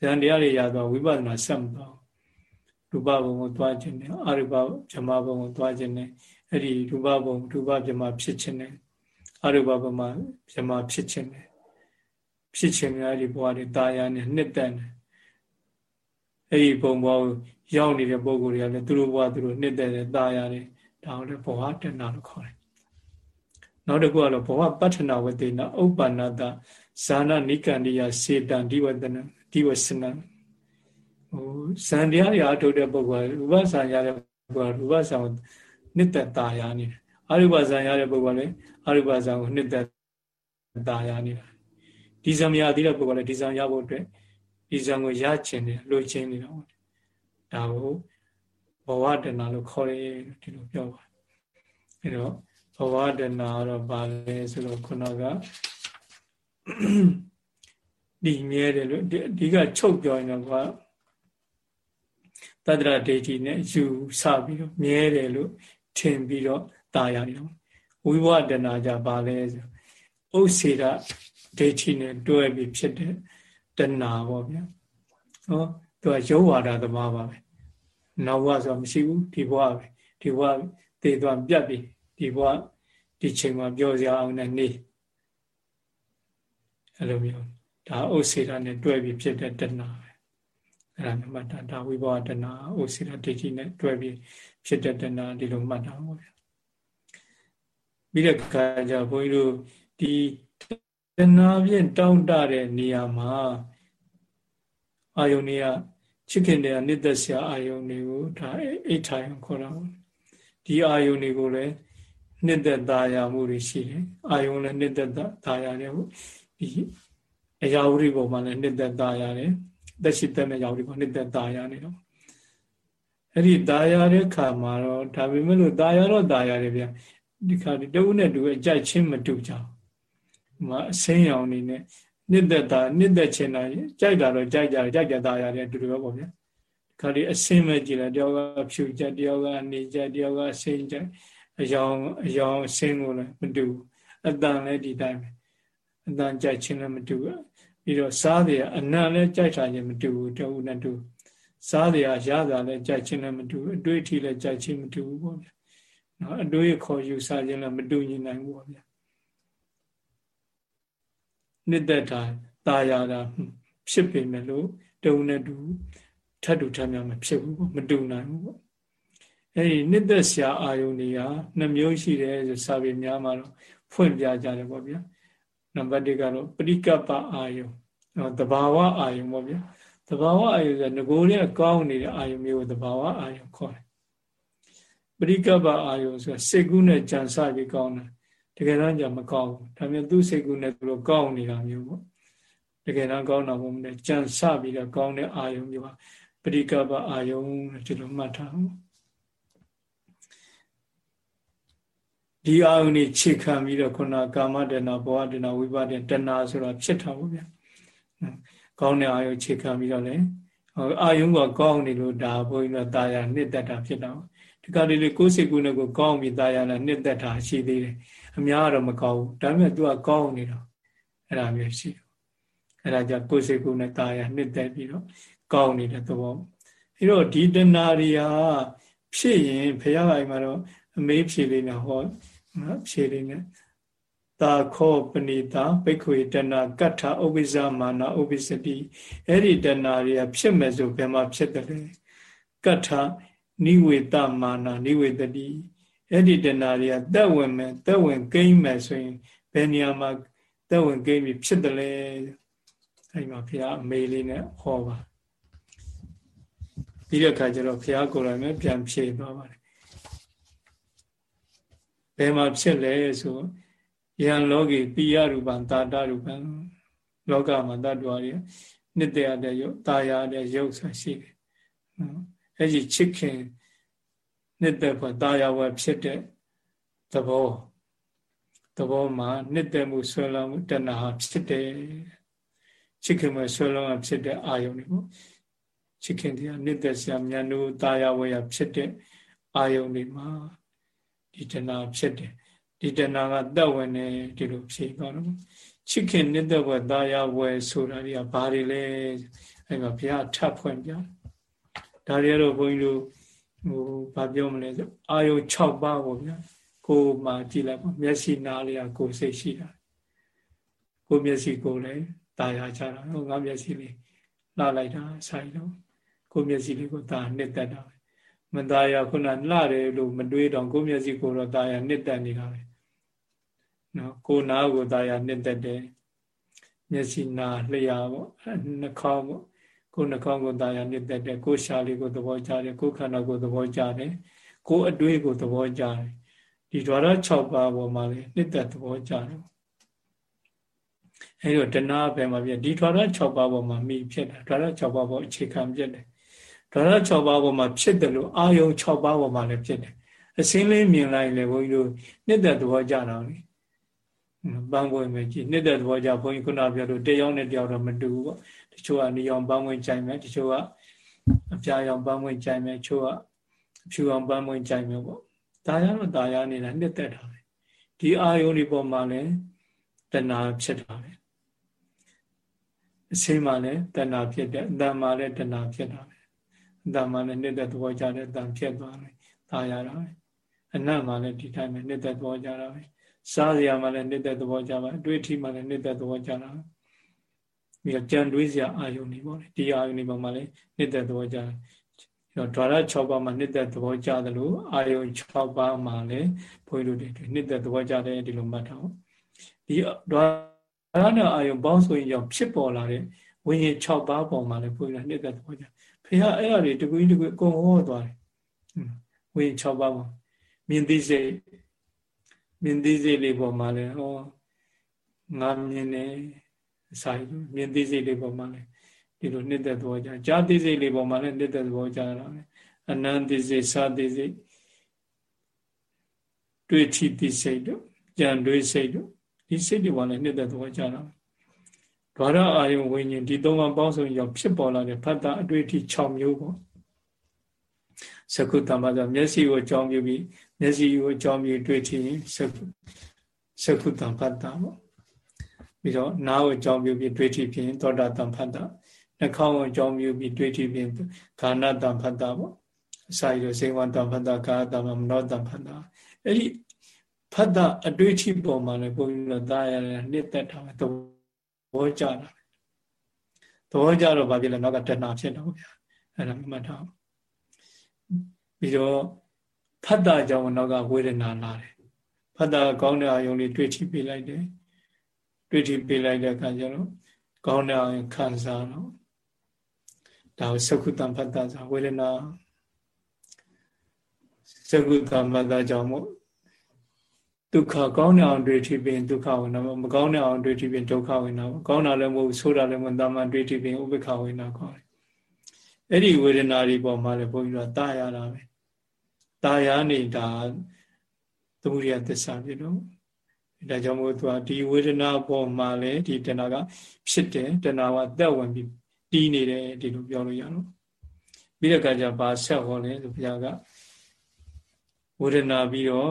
ဇန်တရားတွေရတော့ဝိပဿနာဆက်မသွားရူပဘုံကိုသွားခြင်းနဲ့အရူပဇမဘုံကိုသွားခြင်းနဲ့ အဲ့ဒီရူပဘုံရူပပြမဖြစ်ခြင်းနဲ့အရူပဘုံမှာပြမဖြစ်ခြင်းနဲ့ဖြစ်ခြင်းများဒီဘဝတွေတာယာနဲ့နှစ်သက်နေအဲ့ဒီဘုံဘဝရောက်နေတဲ့ပုံကိုယ်တွေကလည်းသူတို့ဘဝသူတို့နှစ်သက်တယ်တာယာတယ်ဒါအောင်လည်းဘဝတဏ္ဍလို့ခေါ်တယ်နောက်တစ်ခုကတော့ဘဝပဋ္ဌနာဝတိနာဥပ္ပန္နတဇာနာနိကန္တိယစေတံဒီဝတနဒီဝစနံဟိုဇန်တရားတွေအထုတ်တဲ့ပုဂ္ဂိုလ်ကဥပ္ပဆံရတဲ့ပုဂ္ဂိုလ်ကဥပ္ပဆံ နှစ်သက်ตาရနေတယ်အရူပဇာရတဲ့ပုဂ္ဂိုလ်လည်းအရူပဇာကိုနှစ်သက်ตาရနေတာဒီဇံမရသေးတဲ့ပုဂ္ဂိုလ်လည်းဒီဇံရဖို့အတွက်ဒီဇံကိုရချင်တယ်လိုချင်နေတာပေါ့ဒါကိုဘဝတဏလို့ခေါ်တယ်ဒီလိုပြောပါအဲတော့ဘဝတဏကတော့ဘာလဲဆိုတော့ခုနကဒီမြဲတယ်လို့ဒီကချုပ်ပြောရင်တော့ကတတ္တရဒိဋ္ဌိနဲ့ယူဆပြီးတော့မြဲတယ်လို့ ထင်ပြီးတော့ตายရတယ်ဝိဘဝတဏကြဘာလဲဆိုဥစ္စေရဒိဋ္ဌိနဲ့တွဲပြီးဖြစ်တဲ့တဏပေါ့ဗျာဟောသူကယောဝါဒသမားပါပဲနောက်ဘဝဆိုမရှိဘူးဒီဘဝပဲဒီဘဝတည်သွားပြတ်ပြီဒီဘဝဒီချိန်မှာပြောစရာအောင်နဲ့နေအဲ့လိုမျိုးဒါဥစ္စေရနဲ့တွဲပြီးဖြစ်တဲ့တဏပဲ အဲ့ဒါမှတ်တာဒါဝိဘဝတဏဥစ္စေရဒိဋ္ဌိနဲ့တွဲပြီးဖြစ်တဲ့တဏဒီလိုမှတ်တာပေါ့ဗျာပြီးတဲ့အခါကျဘုန်းကြီးတို့ဒီတဏှာဖြင့်တောင်းတတဲ့နေရာမှာအာယုန်တွေကချစ်ခင်တဲ့နိတ္တဆရာအာယုန်တွေကိုဒါအိဋ္ဌာယုံခေါ်တာပေါ့ဒီအာယုန်တွေကိုလည်းနှစ်သက်သားရမှုတွေရှိတယ်အာယုန်လည်းနှစ်သက်သားရတယ်ဟုတ်ဒီအရာဝတ္ထုပေါ်မှာလည်းနှစ်သက်သားရတယ် သက်ရှိသက်မဲ့ရာဝတ္ထုပေါ်နှစ်သက်သားရနေတော့အဲ့ဒီသားရတဲ့ခါမှာတော့ဒါပေမဲ့လို့သားရတော့သားရတယ်ဗျဒီခါဒီတဝုနဲ့တူအကြိုက်ချင်းမတူကြဘူးမှာအစင်းရောင်နေနဲ့နှစ်သက်တာနှစ်သက်ချင်တာကြိုက်တာတော့ကြိုက်ကြတယ်ကြိုက်ကြတာရတယ်တူတူပဲပေါ့ဗျာခါဒီအစင်းမဲ့ကြည့်လိုက်တယောက်ကဖြူကြတယောက်ကနေကြတယောက်ကအစင်းကြအယောင်အယောင်အစင်းကိုလည်းမတူအတန်လည်းဒီတိုင်းပဲအတန်ကြိုက်ခြင်းလည်းမတူ ပြီးတော့စားတယ်အနံလည်းကြိုက်တာချင်းမတူဘူးတဝုနဲ့တူစားတယ်ရတာလည်းကြိုက်ခြင်းလည်းမတူအတွေ့အထိလည်းကြိုက်ခြင်းမတူဘူးပေါ့ဗျာနော်အတွေ့ခေါ်ယူစားခြင်းလည်းမတူညီနိုင်ဘူးပေါ့ဗျာနှစ်သက်တာตาရတာဖြစ်ပေမဲ့လို့တုံနဲ့တူထပ်တူထပ်များမဖြစ်ဘူးပေါ့မတူနိုင်ဘူးပေါ့အဲဒီနှစ်သက်ဆရာအာယုန်တွေကနှမျိုးရှိတယ်ဆိုစာပေများမှာတော့ဖွင့်ပြကြတယ်ပေါ့ဗျာ နံပါတ်1ကတော့ပရိကပ္ပအာယုန်တဘာဝအာယုန်ပေါ့ဗျာတဘာဝအာယုန်ဆိုငကိုရဲ့ကောင်းနေတဲ့အာယုန်မျိုးကိုတဘာဝအာယုန်ခေါ်တယ်ပရိကပ္ပအာယုန်ဆိုစိတ်ကူးနဲ့ကြံစပြီးကောင်းတယ်တကယ်တော့じゃမကောင်းဘူးဒါမျိုးသူ့စိတ်ကူးနဲ့သူတို့ကောင်းနေတာမျိုးပေါ့တကယ်တော့ကောင်းတာမဟုတ်ဘူးကြံစပြီးတော့ကောင်းတဲ့အာယုံမျိုးပါပရိကပအာယုံဒီလိုမှတ်ထားအော ဒီအာယုန်นี่ခြေခံပြီးတော့ခုနကာမတဏဘောဟတဏဝိပါဒတဏဆိုတာဖြစ်တာပေါ့ဗျာကောင်းတဲ့အာယုန်ခြေခံပြီးတော့လေအာယုံကကောင်းနေလို့ဒါဘုန်းကြီးတို့တာယာနှစ်သက်တာဖြစ်တာဒီကလေးလေးကိုယ်စိတ်ကူးနဲ့ကိုကောင်းပြီးတာယာနဲ့နှစ်သက်တာရှိသေးတယ်အများကတော့မကောင်းဘူးဒါပေမဲ့ तू ကကောင်းနေတော့အဲ့ဒါမျိုးရှိတယ်အဲ့ဒါကြောင့်ကိုယ်စိတ်ကိုယ်နဲ့တာယာနှစ်သက်ပြီးတော့ကောင်းနေတဲ့သဘောအဲ့တော့ဒီတဏှာတွေဟာဖြစ်ရင်ဘုရားအိမ်မှာတော့အမေးဖြေလေးနဲ့ဟော နော်ဖြေလေးနဲ့တာခောပဏိတာပိခွေတဏကဋ္ဌဥပိ္ပဇမာနာဥပိ္ပစတိအဲ့ဒီတဏှာတွေကဖြစ်မယ်ဆိုဘယ်မှာဖြစ်တယ်လဲကဋ္ဌနိဝေတမာနာနိဝေတတိအဲ့ဒီတဏှာတွေကတက်ဝင်မယ်တက်ဝင်ကိမ့်မယ်ဆိုရင်ဘယ်နေရာမှာတက်ဝင်ကိမ့်ပြီးဖြစ်တယ်လဲအဲ့မှာဘုရားအမေလေးနဲ့ဟောပါပြီးတဲ့အခါကျတော့ဘုရားကိုယ်တိုင်ပဲပြန်ဖြေသွားပါတယ် ဘယ်မှာဖြစ်လဲဆိုယံလောကီပိယရူပံတာတရူပံလောကမှာတတ္တဝါတွေနှစ်တရတဲ့ရုပ်တာယာတဲ့ရုပ်ဆိုရှိတယ်နော်အဲ့ဒီချစ်ခင်နှစ်သက်ဖွယ်တာယာဝယ်ဖြစ်တဲ့သဘောသဘောမှာနှစ်သက်မှုဆွဲလန်းမှုတဏှာဖြစ်တယ်ချစ်ခင်မှုဆွဲလန်းမှုဖြစ်တဲ့အာယုန်တွေပေါ့ချစ်ခင်တရားနှစ်သက်စရာမြန်လို့တာယာဝယ်ရဖြစ်တဲ့အာယုန်တွေမှာ ဒီတဏှာဖြစ်တယ်ဒီတဏှာကတက်ဝင်နေဒီလိုဖြေသွားတော့ချစ်ခင်နှစ်သက်ဖွယ်တာယာဝယ်ဆိုတာတွေကဘာတွေလဲအဲ့မှာဘုရားထပ်ဖွင့်ပြဒါတွေကတော့ဘုန်းကြီးတို့ဟိုဘာပြောမလဲဆိုအာယု6ပါးပေါ့ဗျာ ကိုယ်မှကြည့်လိုက်ပါမျက်စိနားလေးကကိုယ်စိတ်ရှိတာကိုယ်မျက်စိကိုလည်းตาရကြတာဟောငါမျက်စိလေးလှလိုက်တာဆိုင်တော့ကိုယ်မျက်စိလေးကိုตาနှစ်သက်တာ မตายခုနလှတယ်လို့မတွေးတော့ကိုမျက်စိကိုတော့ตายနှစ်တက်နေတာပဲနော်ကိုနာကိုตายနှစ်တက်တယ်မျက်စိနာလျှာပေါ့နှာခေါင်းပေါ့ကိုနှာခေါင်းကိုตายနှစ်တက်တယ်ကိုရှာလေးကိုသဘောကျတယ်ကိုခန္ဓာကိုသဘောကျတယ်ကိုအတွေးကိုသဘောကျတယ်ဒီဓာရ6ပါးပေါ်မှာလေနှစ်သက်သဘောကျတယ်အဲဒီတော့တဏှာပဲမှာပြဒီဓာရ6ပါးပေါ်မှာမိဖြစ်တယ်ဓာရ6ပါးပေါ်အခြေခံဖြစ်တယ် ဒေါရ6ပါးပေါ်မှာဖြစ်တယ်လို့အာယုံ6ပါးပေါ်မှာလည်းဖြစ်တယ်အစင်းလေးမြင်လိုက်လေဘုန်းကြီးတို့နှစ်သက်သဘောကြတာလေပန်းပွင့်ပဲကြည့်နှစ်သက်သဘောကြဘုန်းကြီးခုနပြောလို့တယောက်နဲ့တယောက်တော့မတူဘူးပေါ့တချို့ကနေအောင်ပန်းပွင့်ကြိုင်မယ်တချို့ကအပြာရောင်ပန်းပွင့်ကြိုင်မယ်တချို့ကအဖြူအောင်ပန်းပွင့်ကြိုင်မယ်ပေါ့ဒါရတော့ဒါရနေတာနှစ်သက်တာပဲဒီအာယုံဒီပေါ်မှာလည်းတဏှာဖြစ်တာပဲအစင်းမှာလည်းတဏှာဖြစ်တယ်အတန်မှာလည်းတဏှာဖြစ်တာ တန်မှလည်းနှစ်သက်သဘောကြတဲ့တန်ဖြစ်သွားတယ်။ဒါရတာပဲ။အနတ်မှလည်းဒီတိုင်းပဲနှစ်သက်သဘောကြတာပဲ။စားစရာမှလည်းနှစ်သက်သဘောကြပါအတွေ့အထိမှလည်းနှစ်သက်သဘောကြတာ။ပြီးတော့ကြံတွေးစရာအာယုန်တွေပေါ့လေ။ဒီအာယုန်တွေပေါ်မှာလည်းနှစ်သက်သဘောကြတယ်။ဒါတော့ဓာရ6ပါးမှာနှစ်သက်သဘောကြသလိုအာယုန်6ပါးမှာလည်းဘုန်းကြီးတို့တွေနှစ်သက်သဘောကြတယ်ဒီလိုမှတ်ထား။ဒီဒါရဏအာယုံပေါင်းဆိုရင်ကြောင့်ဖြစ်ပေါ်လာတဲ့ဝိညာဉ်6ပါးပေါ်မှာလည်းဘုရားနှစ်သက်သဘောကြ ဖေဟာအဲ့အရာတွေတကူကြီးတကူအကုန်ဟောသွားတယ်ဝိညာဉ်6ပါးမှာမြင်သိစိတ်မြင်သိစိတ်လေးပေါ်မှာလည်းဟောငါမြင်နေအစာမြင်သိစိတ်လေးပေါ်မှာလည်းဒီလိုနှစ်သက်သဘောကြကြာသိစိတ်လေးပေါ်မှာလည်းနှစ်သက်သဘောကြတာပဲအနန္တိစိတ်စာသိစိတ်တွေ့ထိသိစိတ်တို့ကြံတွေးစိတ်တို့ဒီစိတ်တွေပေါ်လည်းနှစ်သက်သဘောကြတာ ဒွါရအာယုံဝိညာဉ်ဒီသုံးပါးပေါင်းစုံကြောင့်ဖြစ်ပေါ်လာတဲ့ဖတ်တာအတွေ့အထိ6မျိုးပေါ့သကုတ္တမဆိုမျက်စိကိုအကြောင်းပြုပြီးမျက်စိကိုအကြောင်းပြုတွေ့ထိသကုသကုတ္တဖတ်တာပေါ့ပြီးတော့နားကိုအကြောင်းပြုပြီးတွေ့ထိဖြင့်သောတာတံဖတ်တာနှာခေါင်းကိုအကြောင်းပြုပြီးတွေ့ထိဖြင့်ခန္ဓာတံဖတ်တာပေါ့အစာရစေဝတံဖတ်တာကာယတံမနောတံဖတ်တာအဲ့ဒီဖတ်တာအတွေ့အထိပေါ်မှာလည်းဘုန်းကြီးတို့သားရတဲ့နှစ်သက်တာပဲသ ဘောကျတာသဘောကျတော့ဘာဖြစ်လဲနောက်ကတဏှာဖြစ်တော့ဗျာအဲ့ဒါမှတ်ထားပြီးတော့ဖတ်တာကြောင့်နောက်ကဝေဒနာလာတယ်ဖတ်တာကောင်းတဲ့အာယုံလေးတွေ့ထိပေးလိုက်တယ်တွေ့ထိပေးလိုက်တဲ့အခါကျတော့ကောင်းတဲ့အာယုံခံစားတော့ဒါကိုသကုတံဖတ်တာဆိုဝေဒနာသကုတံဖတ်တာကြောင့်မို့ ဒုက္ခကောင်းတဲ့အောင်တွေ့ထိပင်ဒုက္ခဝင်တာမကောင်းတဲ့အောင်တွေ့ထိပင်ဒုက္ခဝင်တာကောင်းတာလည်းမဟုတ်ဆိုးတာလည်းမဟုတ်တာမှတွေ့ထိပင်ဥပ္ပခဝင်တာခေါ်တယ်အဲ့ဒီဝေဒနာတွေပေါ်မှာလည်းဘုန်းကြီးတို့တာရတာပဲတာယာနေတာသမုဒိယသစ္စာဖြစ်တော့ဒါကြောင့်မို့သူကဒီဝေဒနာပေါ်မှာလည်းဒီတဏှာကဖြစ်တယ်တဏှာကတက်ဝင်ပြီးတီးနေတယ်ဒီလိုပြောလို့ရတော့ပြီးတဲ့အခါကျဘာဆက်ဟောလဲဆိုဘုရားကဝေဒနာပြီးတော့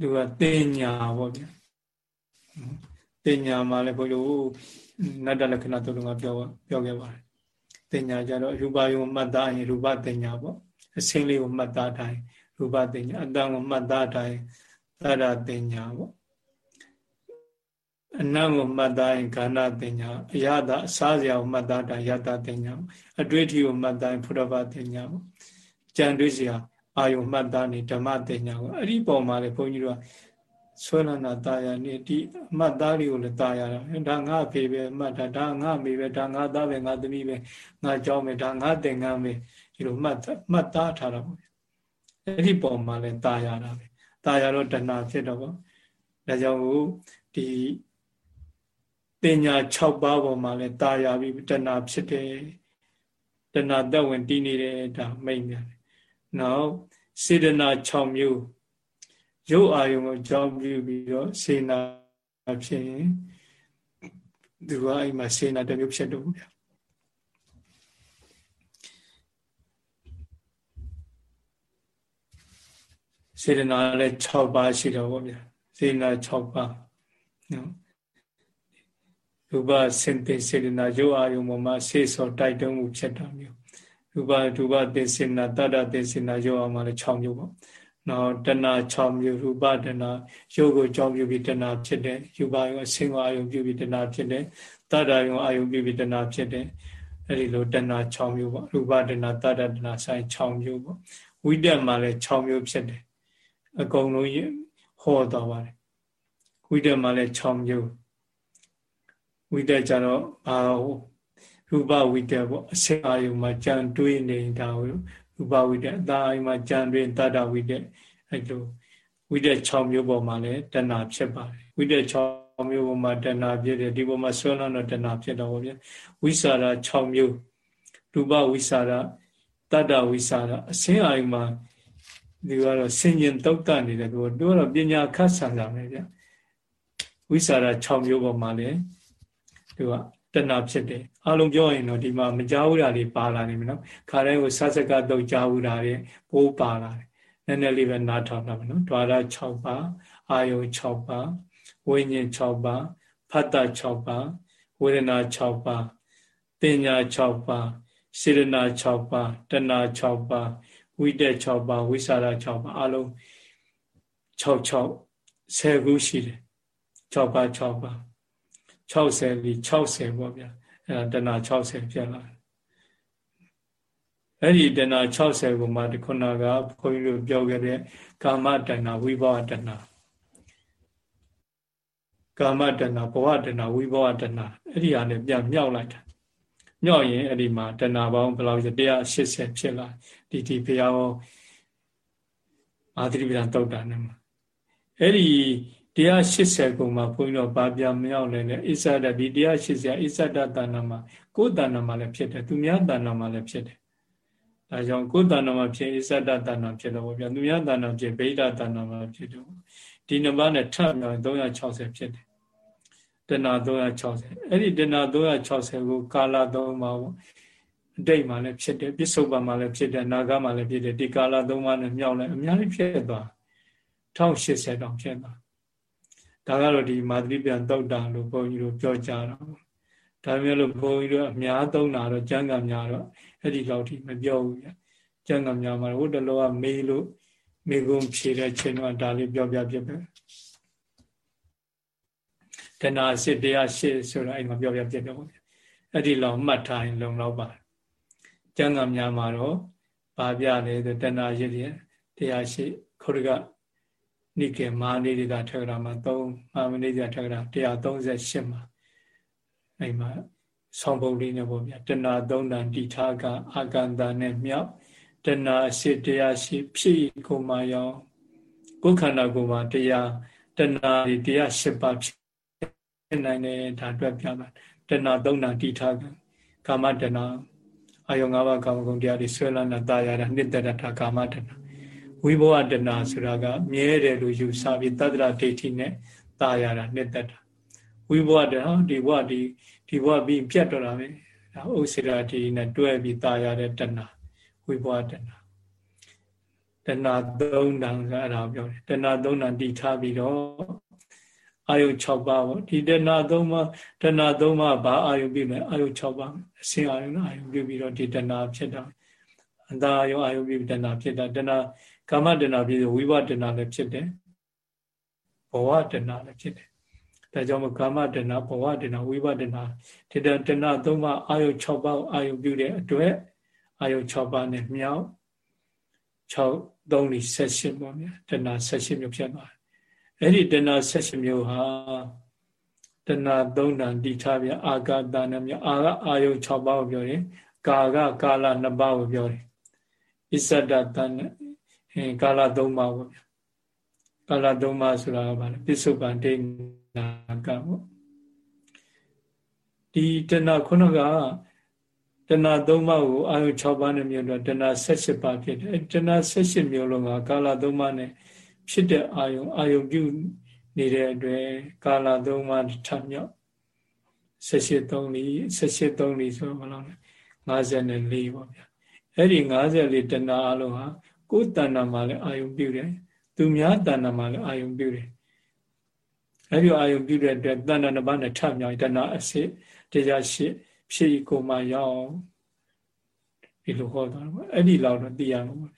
သူကတင်ညာပေါ့ဗျာတင်ညာမှာလည်းဘုလို့နတ္တလက္ခဏာတုံးကပြောပြောခဲ့ပါတယ်တင်ညာကြတော့ရူပယုံမှတ်သားရင်ရူပတင်ညာပေါ့အစင်းလေးကိုမှတ်သားတိုင်းရူပတင်ညာအတန်ကိုမှတ်သားတိုင်းသရတင်ညာပေါ့အနံ့ကိုမှတ်သားရင်ခန္ဓာတင်ညာအရသာအစားစရာကိုမှတ်သားတိုင်းယတတင်ညာအတွေ့အထိကိုမှတ်သားရင်ဖုရဘတင်ညာပေါ့ကြံတွေ့စရာ အာယုံမှတ်သားနေဓမ္မတင်ညာကိုအဲ့ဒီပုံမှာလေဘုန်းကြီးတို့ကဆွဲလန်းတာတာယာနေဒီအမှတ်သားတွေကိုလည်းတာယာတာဒါငါဖေပဲအမှတ်တာဒါငါမေပဲဒါငါသားပဲငါသမီးပဲငါကြောင်းပဲဒါငါတင်ငန်းပဲဒီလိုမှတ်မှတ်သားထားတာပေါ့အဲ့ဒီပုံမှာလည်းတာယာတာပဲတာယာတော့တဏှာဖြစ်တော့ပေါ့ဒါကြောင့်ကိုဒီတင်ညာ6ပါးပေါ်မှာလည်းတာယာပြီးတဏှာဖြစ်တယ်တဏှာသက်ဝင်တည်နေတယ်ဒါမိတ်များ နောက်စေတနာ6မျိုးရုပ်အာယုံကိုကြောင်းပြုပြီးတော့စေနာဖြစ်ရင်သူကအိမ်မှာစေနာတစ်မျိုးဖြစ်တော့ဗျာစေတနာလည်း6ပါးရှိတော့ဗောဗျာစေနာ6ပါးနော်ရူပစင်တင်စေတနာရုပ်အာယုံပေါ်မှာဆေးစောတိုက်တုံးမှုဖြစ်တာမျိုး ရရူပရူပသေစေနာတတ္တသေစေနာယောအောင်မှလည်း6မျိုးပေါ့နော်တဏ6မျိုးရူပတဏယောကိုကြောင်းပြုပြီးတဏဖြစ်တယ်ရူပယောအစင်ကိုအာယုံပြုပြီးတဏဖြစ်တယ်တတ္တယောအာယုံပြုပြီးတဏဖြစ်တယ်အဲ့ဒီလိုတဏ6မျိုးပေါ့ရူပတဏတတ္တတဏဆိုင်6မျိုးပေါ့ဝိတက်မှာလည်း6မျိုးဖြစ်တယ်အကုန်လုံးဟောတော်ပါတယ်ဝိတက်မှာလည်း6မျိုးဝိတက်ကြတော့ဘာ ရူပဝိတက်ပေါ့အစင်အာယုံမှာကြံတွေးနေတာကိုရူပဝိတက်အသာအာယုံမှာကြံတွေးတတ္တဝိတက်အဲ့လိုဝိတက်6မျိုးပေါ်မှာလည်းတဏဖြစ်ပါတယ်ဝိတက်6မျိုးပေါ်မှာတဏဖြစ်တယ်ဒီပေါ်မှာဆွဲလန်းတော့တဏဖြစ်တော့ဗျာဝိစာရ6မျိုးရူပဝိစာရတတ္တဝိစာရအစင်အာယုံမှာဒီကတော့ဆင်ញင်တုတ်တနေတဲ့သူတို့ကတော့ပညာခတ်ဆန်တာပဲဗျဝိစာရ6မျိုးပေါ်မှာလည်းသူကတ ဏဖြစ်တယ်အလုံးပြောရင်တော့ဒီမှာမကြောက်တာတွေပါလာနေပြီနော်ခါတိုင်းကိုဆတ်စကတုတ်ကြောက်တာတွေပိုးပါလာတယ်နည်းနည်းလေးပဲနားထောင်တာမယ်နော်ဓာရ6ပါအာယု6ပါဝိညာဉ်6ပါဖတ်တာ6ပါဝေဒနာ6ပါပညာ6ပါစေရနာ6ပါတဏ6ပါဝိတက်6ပါဝိสาร6ပါအလုံး6 6 10ခုရှိတယ်6ပါ6ပါ 60လီ60ပေါ့ဗျာအဲတဏ60ပြတ်လာအဲ့ဒီတဏ60ကိုမှဒီခုနကဘုန်းကြီးတို့ပြောခဲ့တဲ့ကာမတဏဝိဘဝတဏကာမတဏဘဝတဏဝိဘဝတဏအဲ့ဒီဟာနဲ့ပြန်မြောက်လိုက်တာမြောက်ရင်အဲ့ဒီမှာတဏပေါင်းဘယ်လောက်ဆို180ဖြစ်လာဒီဒီဘုရားဟောအာသတိပ္ပံတုတ်တာနဲ့မှာအဲ့ဒီ 180ကုန်မှာဘုန်းကြီးတို့ဗာပြမြောက်လဲလဲအစ္ဆဒဒီ180အစ္ဆဒတဏ္ဍမှာကိုယ်တဏ္ဍမှာလည်းဖြစ်တယ်သူများတဏ္ဍမှာလည်းဖြစ်တယ်ဒါကြောင့်ကိုယ်တဏ္ဍမှာဖြစ်အစ္ဆဒတဏ္ဍဖြစ်တော့ဗျာသူများတဏ္ဍဖြစ်ဗိဓတဏ္ဍမှာဖြစ်တော့ဒီနှစ်ပါးနဲ့ထပ်မြောက်360ဖြစ်တယ်တဏ360အဲ့ဒီတဏ360ကိုကာလသုံးပါပေါ့အတိတ်မှာလည်းဖြစ်တယ်ပစ္စုပန်မှာလည်းဖြစ်တယ်နာဂမှာလည်းဖြစ်တယ်ဒီကာလသုံးပါးနဲ့မြောက်လည်းအများကြီးဖြစ်သွား1080တောင်ဖြစ်သွား ဒါကတော့ဒီမာသရိပြန်တောက်တာလို့ဘုန်းကြီးတို့ပြောကြတော့ဒါမျိုးလို့ဘုန်းကြီးတို့အများသုံးတာတော့ကျမ်းဂန်များတော့အဲ့ဒီလောက်ထိမပြောဘူးဗျကျမ်းဂန်များမှာဟိုတလောကမေးလို့မေကုံဖြေတဲ့ချိန်တော့ဒါလေးပြောပြပြပဲတဏှာစစ်တရားရှစ်ဆိုတော့အဲ့မှာပြောပြပြတော့အဲ့ဒီလောက်မှတ်ထားရင်လုံလောက်ပါကျမ်းဂန်များမှာတော့ဗာပြလေဆိုတဏှာရစ်တရားရှစ်ခုရက နိကေမာနိဒိတာထက္ကရာမှာ3မာမနိဒိတာထက္ကရာ138မှာအဲ့မှာဆောင်းပုံလေးနဲ့ပေါ့ဗျာတဏှာသုံးတန်တိထားကအာကန္တာနဲ့မြောက်တဏှာအစစ်တရားရှိဖြစ်ကိုမှရောကိုယ်ခန္ဓာကိုယ်မှာတရားတဏှာတွေတရား၈ပါးဖြစ်နိုင်တယ်ဒါအတွက်ပြပါတဏှာသုံးတန်တိထားကကာမတဏှာအာယုံ၅ပါးကာမဂုဏ်တရားတွေဆွဲလန်းတာတာရတာနှစ်တရတာကာမတဏှာ ဝိဘဝတဏဆိုတာကမြဲတယ်လို့ယူဆပြီးသတ္တရဒိဋ္ဌိနဲ့တာရတာနှစ်သက်တာဝိဘဝတဏဒီဘဝဒီဒီဘဝပြီးပြတ်တော့တာပဲဒါဥစ္စေရာဒိဋ္ဌိနဲ့တွဲပြီးတာရတဲ့တဏဝိဘဝတဏတဏသုံးတန်ကအဲ့ဒါပြောတယ်တဏသုံးတန်တည်ထားပြီးတော့အာယု6ပါးပေါ့ဒီတဏသုံးပါးတဏသုံးပါးဘာအာယုပြုလဲအာယု6ပါးအစင်အာယုနဲ့အာယုပြုပြီးတော့ဒီတဏဖြစ်တာအတာယုအာယုပြုတဏဖြစ်တာတဏ ကာမတဏဖြစ်ဝိဘတဏလည်းဖြစ်တယ်ဘဝတဏလည်းဖြစ်တယ်ဒါကြောင့်မို့ကာမတဏဘဝတဏဝိဘတဏဒီတဏသုံးပါးအာယု6ပါးအာယုပြုတဲ့အတွက်အာယု6ပါးနဲ့မြောက်6 3 78ပေါ့ဗျာတဏ78မျိုးဖြစ်သွားတယ်အဲ့ဒီတဏ78မျိုးဟာတဏ3တန်တိထားပြအာဂတနာမြောက်အာကအာယု6ပါးကိုပြောတယ်ကာကကာလ2ပါးကိုပြောတယ်ဣစ္ဆဒတန် အဲကာလ၃ပါးပေါ့ဗျာကာလ၃ပါးဆိုတာကဘာလဲပစ္စုပန်ဒိနာကပေါ့ဒီတဏခုနကတဏ၃ပါးကိုအာယု6ပါးနဲ့မြင်တော့တဏ78ပါးဖြစ်တယ်တဏ78မျိုးလုံးကကာလ၃ပါးနဲ့ဖြစ်တဲ့အာယုအာယုပြုနေတဲ့အတွက်ကာလ၃ပါးထပ်မြောက်78 3လီ78 3လီဆိုတော့ဘယ်လောက်လဲ54ပေါ့ဗျာအဲ့ဒီ54တဏအလုံးဟာ ကိုယ်တဏ္ဍာမှာလည်းအာယုံပြုတယ်သူများတဏ္ဍာမှာလည်းအာယုံပြုတယ်အဲ့ဒီအာယုံပြုတဲ့အတွက်တဏ္ဍာနှစ်ပါးနဲ့ထမြောင်တဏ္ဍာအစစ်တရားရှိဖြစ်ကိုမှရောက်ဒီဒီလိုဟောတာပေါ့အဲ့ဒီလောက်တော့သိရမှာပေါ့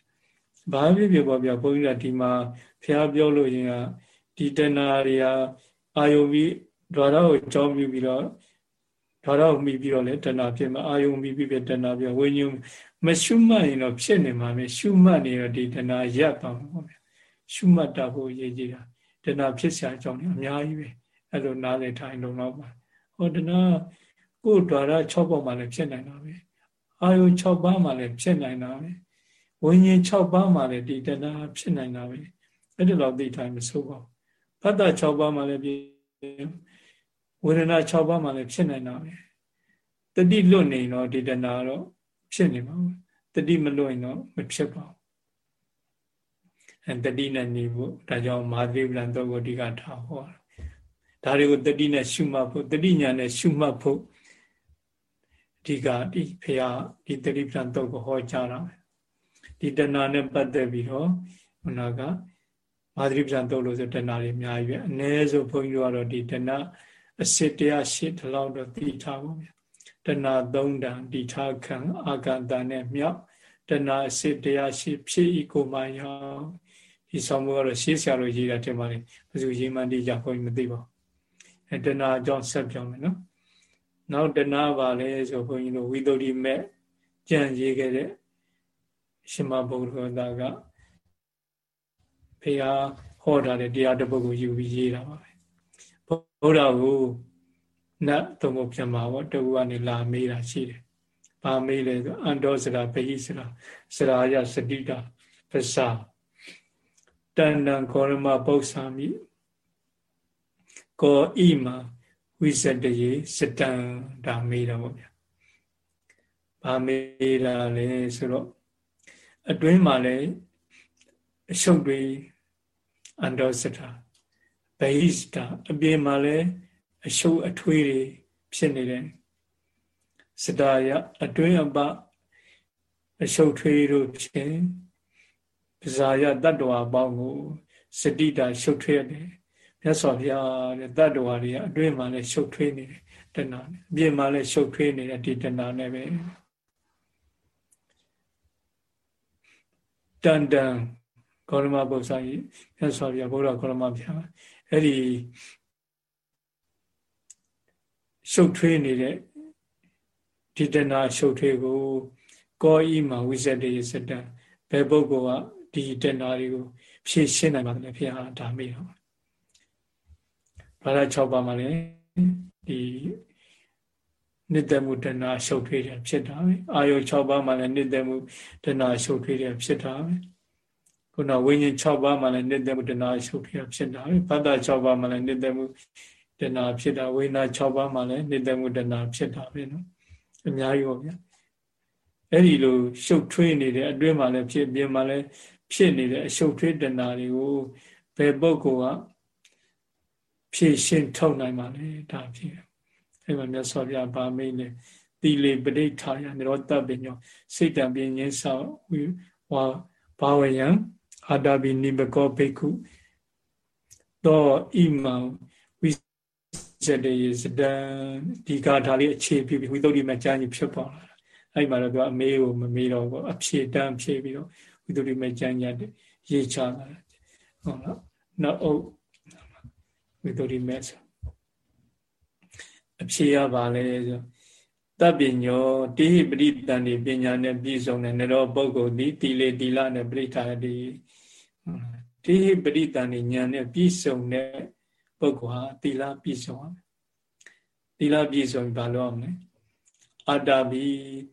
ဘာဖြစ်ဖြစ်ပေါ့ဗျာဘုန်းကြီးကဒီမှာဖះပြောလို့ရင်ကဒီတဏှာတွေကအာယုံပြီးဓာရကိုကြောင်းပြီးပြီးတော့ ဓာရကိုမိပြီးတော့လေတဏှာဖြစ်မှာအာယုံမိပြီးပြတဏှာပြဝိညာဉ်မရှုမှတ်ရင်တော့ဖြစ်နေမှာပဲရှုမှတ်နေတော့ဒီတဏှာရပ်သွားမှာပေါ့ဗျာရှုမှတ်တာကိုရည်ကြည်တာတဏှာဖြစ်စရာအကြောင်းတွေအများကြီးပဲအဲ့လိုနားလည်ထိုင်လုံတော့ပါဟောတဏှာကိုယ်ဓာရ6ပေါက်မှလည်းဖြစ်နိုင်တာပဲအာယု6ပါးမှလည်းဖြစ်နိုင်တာပဲဝိညာဉ်6ပါးမှလည်းဒီတဏှာဖြစ်နိုင်တာပဲအဲ့ဒီလောက်သိထိုင်မစိုးပါဘူးဖတ်တာ6ပါးမှလည်း ဝေဒနာ6ပါးမှလည်းဖြစ်နိုင်တာပဲတတိလွတ်နေတော့ဒီတဏှာတော့ဖြစ်နေမှာတတိမလွတ်ရင်တော့မဖြစ်ပါဘူးအဲတတိနဲ့နေဖို့ဒါကြောင့်မာသီပလန်တော့ကိုအဓိကထားဟောဒါတွေကိုတတိနဲ့ရှုမှတ်ဖို့တတိညာနဲ့ရှုမှတ်ဖို့အဓိကဒီဖရာဒီတတိပလန်တော့ကိုဟောကြားတာဒီတဏှာနဲ့ပတ်သက်ပြီးတော့ခုနကမာသီပလန်တော့လို့ဆိုတဏှာတွေအများကြီးပဲအ ਨੇ ဆိုဘုန်းကြီးတို့ကတော့ဒီတဏှာ အစစ်တရားရှစ်ဒီလောက်တော့သိထားပါဗျာတဏှာသုံးတန်ဒီထားခံအာကန္တနဲ့မြောက်တဏှာအစစ်တရားရှစ်ဖြစ်ဤကိုမှရောက်ဒီဆောင်မှုကတော့ရှေးဆရာတို့ရေးတာတင်ပါလေဘယ်သူရေးမှန်းတိကြဘုန်းကြီးမသိပါဘူးအဲတဏှာအကြောင်းဆက်ပြောမယ်နော်နောက်တဏှာပါလဲဆိုဘုန်းကြီးတို့ဝိသုဒ္ဓိမဲ့ကြံရေးခဲ့တဲ့ရှင်မဘုရားသာကဖေဟာဟောထားတဲ့တရားတစ်ပုဒ်ကိုယူပြီးရေးတာပါပဲ ဘုရားကိုနတ်သုံးဖို့ပြန်မှာပေါ့တူကနေလာမေးတာရှိတယ်။ဘာမေးလဲဆိုအန္တောစရာဗဟိစရာစရာယစတိတာပစာတဏ္ဏကောရမပု္ပ္ပာမိကောဣမဝိဇတယေစတံဒါမေးတာပေါ့ဗျာ။ဘာမေးတာလဲဆိုတော့အတွင်းမှာလည်းအရှုပ်တွေအန္တောစတာ ဗဟိစတာအပြင်မှာလည်းအရှုပ်အထွေးတွေဖြစ်နေတယ်စတာယအတွင်းအပအရှုပ်ထွေးတို့ဖြင့်ပဇာယတတ္တဝါပေါင်းကိုစတိတာရှုပ်ထွေးတယ်မြတ်စွာဘုရားတဲ့တတ္တဝါတွေကအတွင်းမှာလည်းရှုပ်ထွေးနေတယ်တဏှာနဲ့အပြင်မှာလည်းရှုပ်ထွေးနေတဲ့ဒီတဏှာနဲ့ပဲတန်တန်ကောရမဘုရားကြီးမြတ်စွာဘုရားဘုရားကောရမဘုရား အဲ့ဒီရှုပ်ထွေးနေတဲ့ဒီတနာရှုပ်ထွေးကို ကောဤမှာဝိဇ္ဇတေစတံဘယ်ပုဂ္ဂိုလ်ကဒီတနာတွေကိုဖြည့်ရှင်းနိုင်ပါတယ်ဖေဟာဒါမေးတော့ဘာသာ6ပါးမှာလည်းဒီနိတ္တမှုတဏှာရှုပ်ထွေးတယ်ဖြစ်တာပဲအာယု6ပါးမှာလည်းနိတ္တမှုတဏှာရှုပ်ထွေးတယ်ဖြစ်တာပဲ ခုနဝိညာဉ်6ပါးမှာလည်းနိတ္တမှုတဏှာရှုပ်ထွေးတယ်ဖြစ်တာပဲဘာသာ6ပါးမှာလည်းနိတ္တမှုတဏှာဖြစ်တာဝိညာဉ်6ပါးမှာလည်းနိတ္တမှုတဏှာဖြစ်တာပဲနော်အများကြီးပေါ့ဗျာအဲ့ဒီလိုရှုပ်ထွေးနေတဲ့အတွင်းမှာလည်းဖြစ်ပြင်မှာလည်းဖြစ်နေတဲ့အရှုပ်ထွေးတဏှာတွေကိုဘယ်ပုဂ္ဂိုလ်ကဖြည့်ရှင်းထုတ်နိုင်ပါလဲဒါဖြစ်အဲ့မှာမြတ်စွာဘုရားဗာမိတ်နဲ့တိလေပဋိဌာယနိရောဓပညောစိတ်တံပင်ရင်းဆောဝီဝါဘာဝယံ အာတာဘိနိဘကောဘိက္ခုသောဣမံဝိဇတေစဒံဒီကာထာလေးအခြေပြုပြီးဝိသုဒ္ဓိမကျမ်းကြီးဖြစ်ပေါ်လာအဲ့မှာတော့သူအမေးကိုမမေးတော့ဘူးအဖြေတန်းဖြေပြီးတော့ဝိသုဒ္ဓိမကျမ်းကြီးရေးချလာတယ်ဟုတ်လားနောက်အုပ်ဝိသုဒ္ဓိမဲဆိုအဖြေရပါလေဆိုတပ်ပညောတိဟိပရိတန်ဒီပညာနဲ့ပြည့်စုံတဲ့နရောပုဂ္ဂိုလ်ဒီတိလေတိလနဲ့ပရိထာတိ တိဟိပရိတန်ဒီညာနဲ့ပြည့်စုံတဲ့ပုဂ္ဂိုလ်ဟာသီလပြည့်စုံရမယ်သီလပြည့်စုံဘာလို့ရမလဲအတ္တဘီ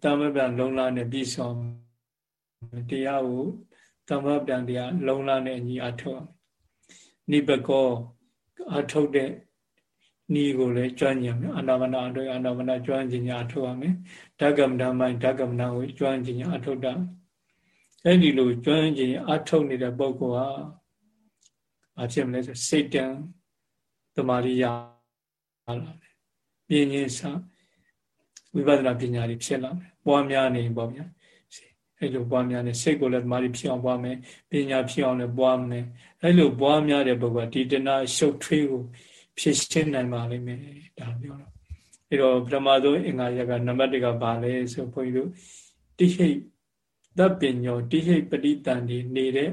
တမ္မပြန်လုံလာနဲ့ပြည့်စုံတရားကိုတမ္မပြန်တရားလုံလာနဲ့အညီအထောက်နိဘကောအထုတ်တဲ့ဤကိုလည်းကျွမ်းကျင်မယ်အနာမနာအတွက်အနာမနာကျွမ်းကျင်ညာအထုတ်ရမယ်ဓကမ္မနာမိုင်းဓကမ္မနာကိုကျွမ်းကျင်ညာအထုတ်တာ အဲ့ဒီလိုကျွမ်းကျင်အထုတ်နေတဲ့ပုဂ္ဂိုလ်ဟာအဖြစ်မလဲဆိုစိတ်တံတမာရိယလာမယ်ပြင်းချင်းစဝိပဿနာပညာတွေဖြစ်လာမယ်ပွားများနေပေါ့ဗျာအဲ့လိုပွားများနေစိတ်ကိုလည်းတမာရိဖြစ်အောင်ပွားမယ်ပညာဖြစ်အောင်လည်းပွားမယ်အဲ့လိုပွားများတဲ့ပုဂ္ဂိုလ်ဒီတဏှာရှုပ်ထွေးကိုဖြစ်ရှင်းနိုင်ပါလိမ့်မယ်ဒါပြောတော့အဲ့တော့ပထမဆုံးအင်္ဂါရက်ကနံပါတ်1ကဘာလဲဆိုဘုန်းကြီးတို့တိဟိတ် တပ်ပညောတိဟိတ်ပရိတန်ဒီနေတဲ့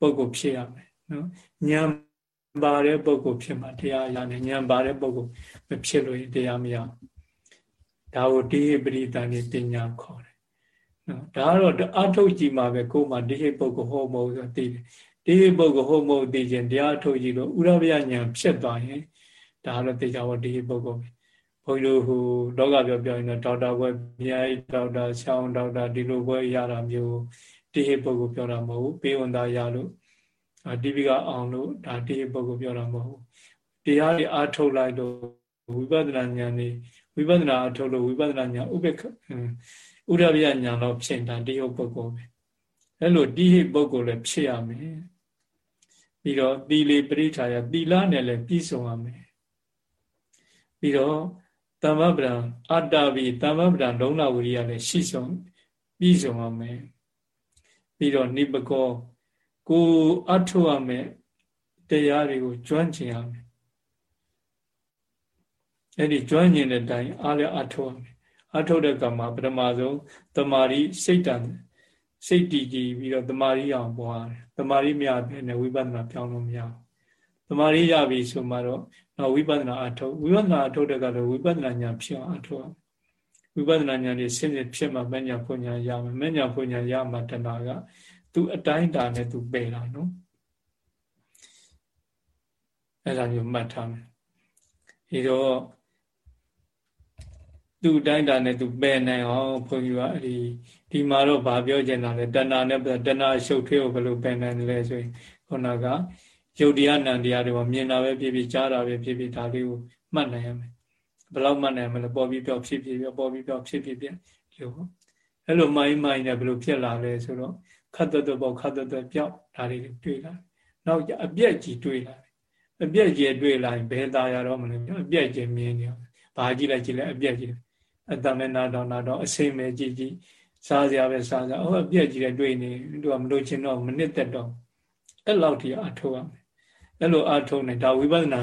ပုဂ္ဂိုလ်ဖြစ်ရမယ်နော်ဉာဏ်ပါတဲ့ပုဂ္ဂိုလ်ဖြစ်မှာတရားရနေဉာဏ်ပါတဲ့ပုဂ္ဂိုလ်မဖြစ်လို့တရားမရဒါကိုတိဟိပရိတန်ဒီပညာခေါ်တယ်နော်ဒါကတော့အထုတ်ကြည့်မှာပဲကိုယ်မှတိဟိပုဂ္ဂိုလ်ဟောမဟုတ်ဆိုသိတယ်တိဟိပုဂ္ဂိုလ်ဟောမဟုတ်သိခြင်းတရားအထုတ်ကြည့်လို့ဥရဗျဉာဏ်ဖြစ်သွားရင်ဒါကတော့သိကြပါတိဟိပုဂ္ဂိုလ်ပဲ ဘုန်းကြီးတို့ဟိုလောကပြောပြောရင်တော့ဒေါက်တာဘွဲမြိုင်ဒေါက်တာဆောင်းဒေါက်တာဒီလိုဘွဲရတာမျိုးတိဟိပုဂ္ဂိုလ်ပြောတာမဟုတ်ဘူးပေးဝန်သားရလို့တိပိကအောင်လို့ဒါတိဟိပုဂ္ဂိုလ်ပြောတာမဟုတ်ဘူးတရားတွေအားထုတ်လိုက်လို့ဝိပဿနာဉာဏ်นี่ဝိပဿနာအထုတ်လို့ဝိပဿနာဉာဏ်ဥပ္ပခဥရဗျဉာဏ်တော့ဖြစ်တာတိဟုတ်ပုဂ္ဂိုလ်ပဲအဲ့လိုတိဟိပုဂ္ဂိုလ်လည်းဖြစ်ရမယ်ပြီးတော့သီလေပရိထာယသီလနဲ့လည်းပြည့်စုံရမယ်ပြီးတော့ တမ္မပဒံအတ္တဝိတမ္မပဒံလုံးလဝိရိယလည်းရှိဆုံးပြည့်စုံရမယ်ပြီးတော့နိပကောကိုအထုရမယ်တရားတွေကိုကျွမ်းကျင်ရမယ်အဲ့ဒီကျွမ်းကျင်တဲ့အတိုင်းအားလည်းအထုရမယ်အထုတဲ့ကံမှာပထမဆုံးတမာရီစိတ်တန်စိတ်တည်ကြည်ပြီးတော့တမာရီအောင်ပွားတယ်တမာရီမရဘဲနဲ့ဝိပဿနာပြောင်းလို့မရဘူး တမာရီရပြီဆိုမှတော့တော့ဝိပဿနာအထုတ်ဝိပဿနာအထုတ်တဲ့ကတော့ဝိပဿနာဉာဏ်ဖြစ်အောင်အထုတ်အောင်ဝိပဿနာဉာဏ်นี่စဉ်စဉ်ဖြစ်မှမဉဏ်ဖွညာရမယ်မဉဏ်ဖွညာရမှတဏှာကသူအတိုင်းတာနဲ့သူပယ်တာနော်အဲ့ဒါမျိုးမှတ်ထားမယ်ဒီတော့သူ့တိုင်းတာနဲ့သူပယ်နိုင်အောင်ဘုန်းကြီးကအဲ့ဒီဒီမှာတော့ဗာပြောချင်တာလေတဏှာနဲ့တဏှာရှုပ်ထွေးကိုဘယ်လိုပယ်နိုင်လဲဆိုရင်ခုနက ယုတ်တရားနံတရားတွေမှာမြင်တာပဲဖြစ်ဖြစ်ကြားတာပဲဖြစ်ဖြစ်ဒါလေးကိုမှတ်နိုင်ရမယ်ဘယ်လောက်မှတ်နိုင်မလဲပေါ်ပြီးပြောဖြစ်ဖြစ်ပြောပေါ်ပြီးပြောဖြစ်ဖြစ်ပြဒီလိုပေါ့အဲ့လိုမိုင်းမိုင်းနဲ့ဘယ်လိုဖြစ်လာလဲဆိုတော့ခတ်တတ်ပေါ့ခတ်တတ်ပြောက်ဒါလေးတွေ့လာနောက်အပြက်ကြီးတွေ့လာအပြက်ကြီးတွေ့လာရင်ဘယ်သားရတော့မလဲအပြက်ကြီးမြင်နေဘာကြည့်လိုက်ကြည့်လိုက်အပြက်ကြီးအတမဲနာတော့နာတော့အစိမ့်မဲကြည့်ကြည့်စားစရာပဲစားစားအော်အပြက်ကြီးလည်းတွေ့နေသူကမလို့ချင်းတော့မနစ်သက်တော့အဲ့လောက်ထိအထောက်ရမယ် အဲ့လိုအထုံးနေဒါဝိပဿနာ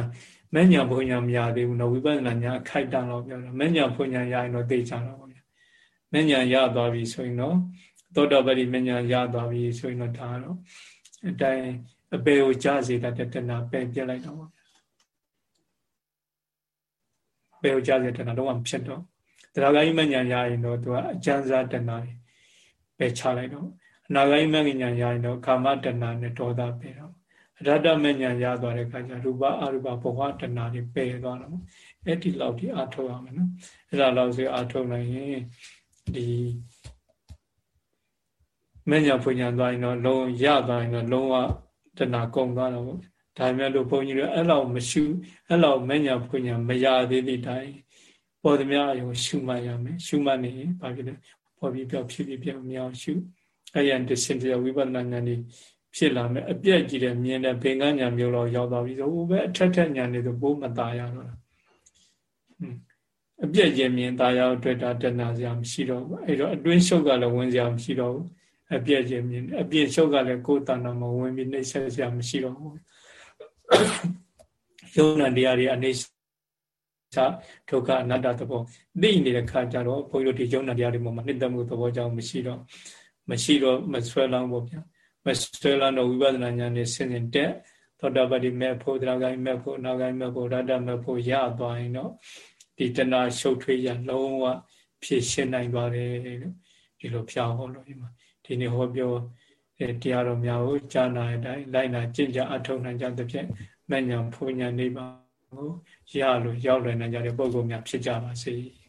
မဉ္ဇဉ်ဘုံညာမရသေးဘူးနော်ဝိပဿနာညာအခိုက်တန်တော့ပြောတာမဉ္ဇဉ်ဘုံညာရရင်တော့သိကြတော့ဗျာမဉ္ဇဉ်ရသွားပြီဆိုရင်တော့သောတာပတိမဉ္ဇဉ်ရသွားပြီဆိုရင်တော့ဒါတော့အတိုင်းအပေကိုကြားစေတတ်တဲ့တဏှာပယ်ပြလိုက်တော့ဗျာပေကိုကြားစေတဏှာတော့မဖြစ်တော့တရားဂိုင်းမဉ္ဇဉ်ရရင်တော့သူကအကျဉ်းစားတဏှာပဲချလိုက်တော့အနာဂိုင်းမဉ္ဇဉ်ရရင်တော့ကာမတဏှာနဲ့ဒေါသပယ်တော့အ ရတ္တမဉ္ဇဉ်ရသွားတဲ့အခါကျရူပအရူပဘဝတဏှာတွေပယ်သွားတော့အဲ့ဒီလောက်ဒီအထောက်ရမယ်နော်အဲ့ဒါလောက်ဆိုအထောက်နိုင်ရင်ဒီမဉ္ဇဉ်ဖွညာသွားရင်တော့လုံးရသွားရင်တော့လုံးဝတဏှာကုန်သွားတော့ဒါမြတ်လို့ဘုန်းကြီးတို့အဲ့လောက်မရှုအဲ့လောက်မဉ္ဇဉ်ဖွညာမရသေးတဲ့တိုင်ပေါ်သမျှအယုံရှုမှတ်ရမယ်ရှုမှတ်နေရင်ဘာဖြစ်လဲပေါ်ပြီးပြောဖြစ်ပြီးပြောမြောင်ရှုအဲ့ရန်တစင်တဝိပဿနာဉာဏ်นี่ ဖြစ်လာမယ်အပြက်ကြီးတဲ့မြင်တဲ့ဘင်္ဂညာမျိုးတော့ရောက်သွားပြီဆိုဟိုပဲအထက်ထက်ညာနေဆိုဘိုးမตายရတော့အပြက်ကြီးမြင်ตายရအတွက်ဒါတဏှာစရာမရှိတော့ဘူးအဲ့တော့အတွင်းရှုပ်ကလည်းဝင်စရာမရှိတော့ဘူးအပြက်ကြီးမြင်အပြည့်ရှုပ်ကလည်းကိုယ်တဏ္ဍာမှာဝင်ပြီးနှိမ့်ဆက်စရာမရှိတော့ဘူးယုံနာတရားတွေအနေစာဒုက္ခအနတ္တသဘောသိနေတဲ့ခါကျတော့ဘုန်းကြီးတို့ဒီယုံနာတရားတွေပေါ်မှာနှစ်သက်မှုသဘောကြောင့်မရှိတော့မရှိတော့မဆွဲလောင်းဘူးဗျာ မဆွဲလာတော့ဝိပဿနာဉာဏ်နဲ့ဆင်းဆင်းတက်သောတာပတိမဲ့ဖို့တရားကိုင်းမဲ့ဖို့နာကိုင်းမဲ့ဖို့ရတ္တမဲ့ဖို့ရသွားရင်တော့ဒီတဏှာရှုပ်ထွေးရလုံးဝဖြည့်ရှင်းနိုင်သွားတယ်လို့ဒီလိုဖြောင်းဟောလို့ဒီမှာဒီနေ့ဟောပြောတရားတော်များကိုကြားနာတဲ့အတိုင်းလိုက်နာကျင့်ကြအထောက်နိုင်ကြသဖြင့်မဉ္ဇဉ်ဖူညာနိဗ္ဗာန်ကိုရလို့ရောက်လွယ်နိုင်ကြတဲ့ပုဂ္ဂိုလ်များဖြစ်ကြပါစေ။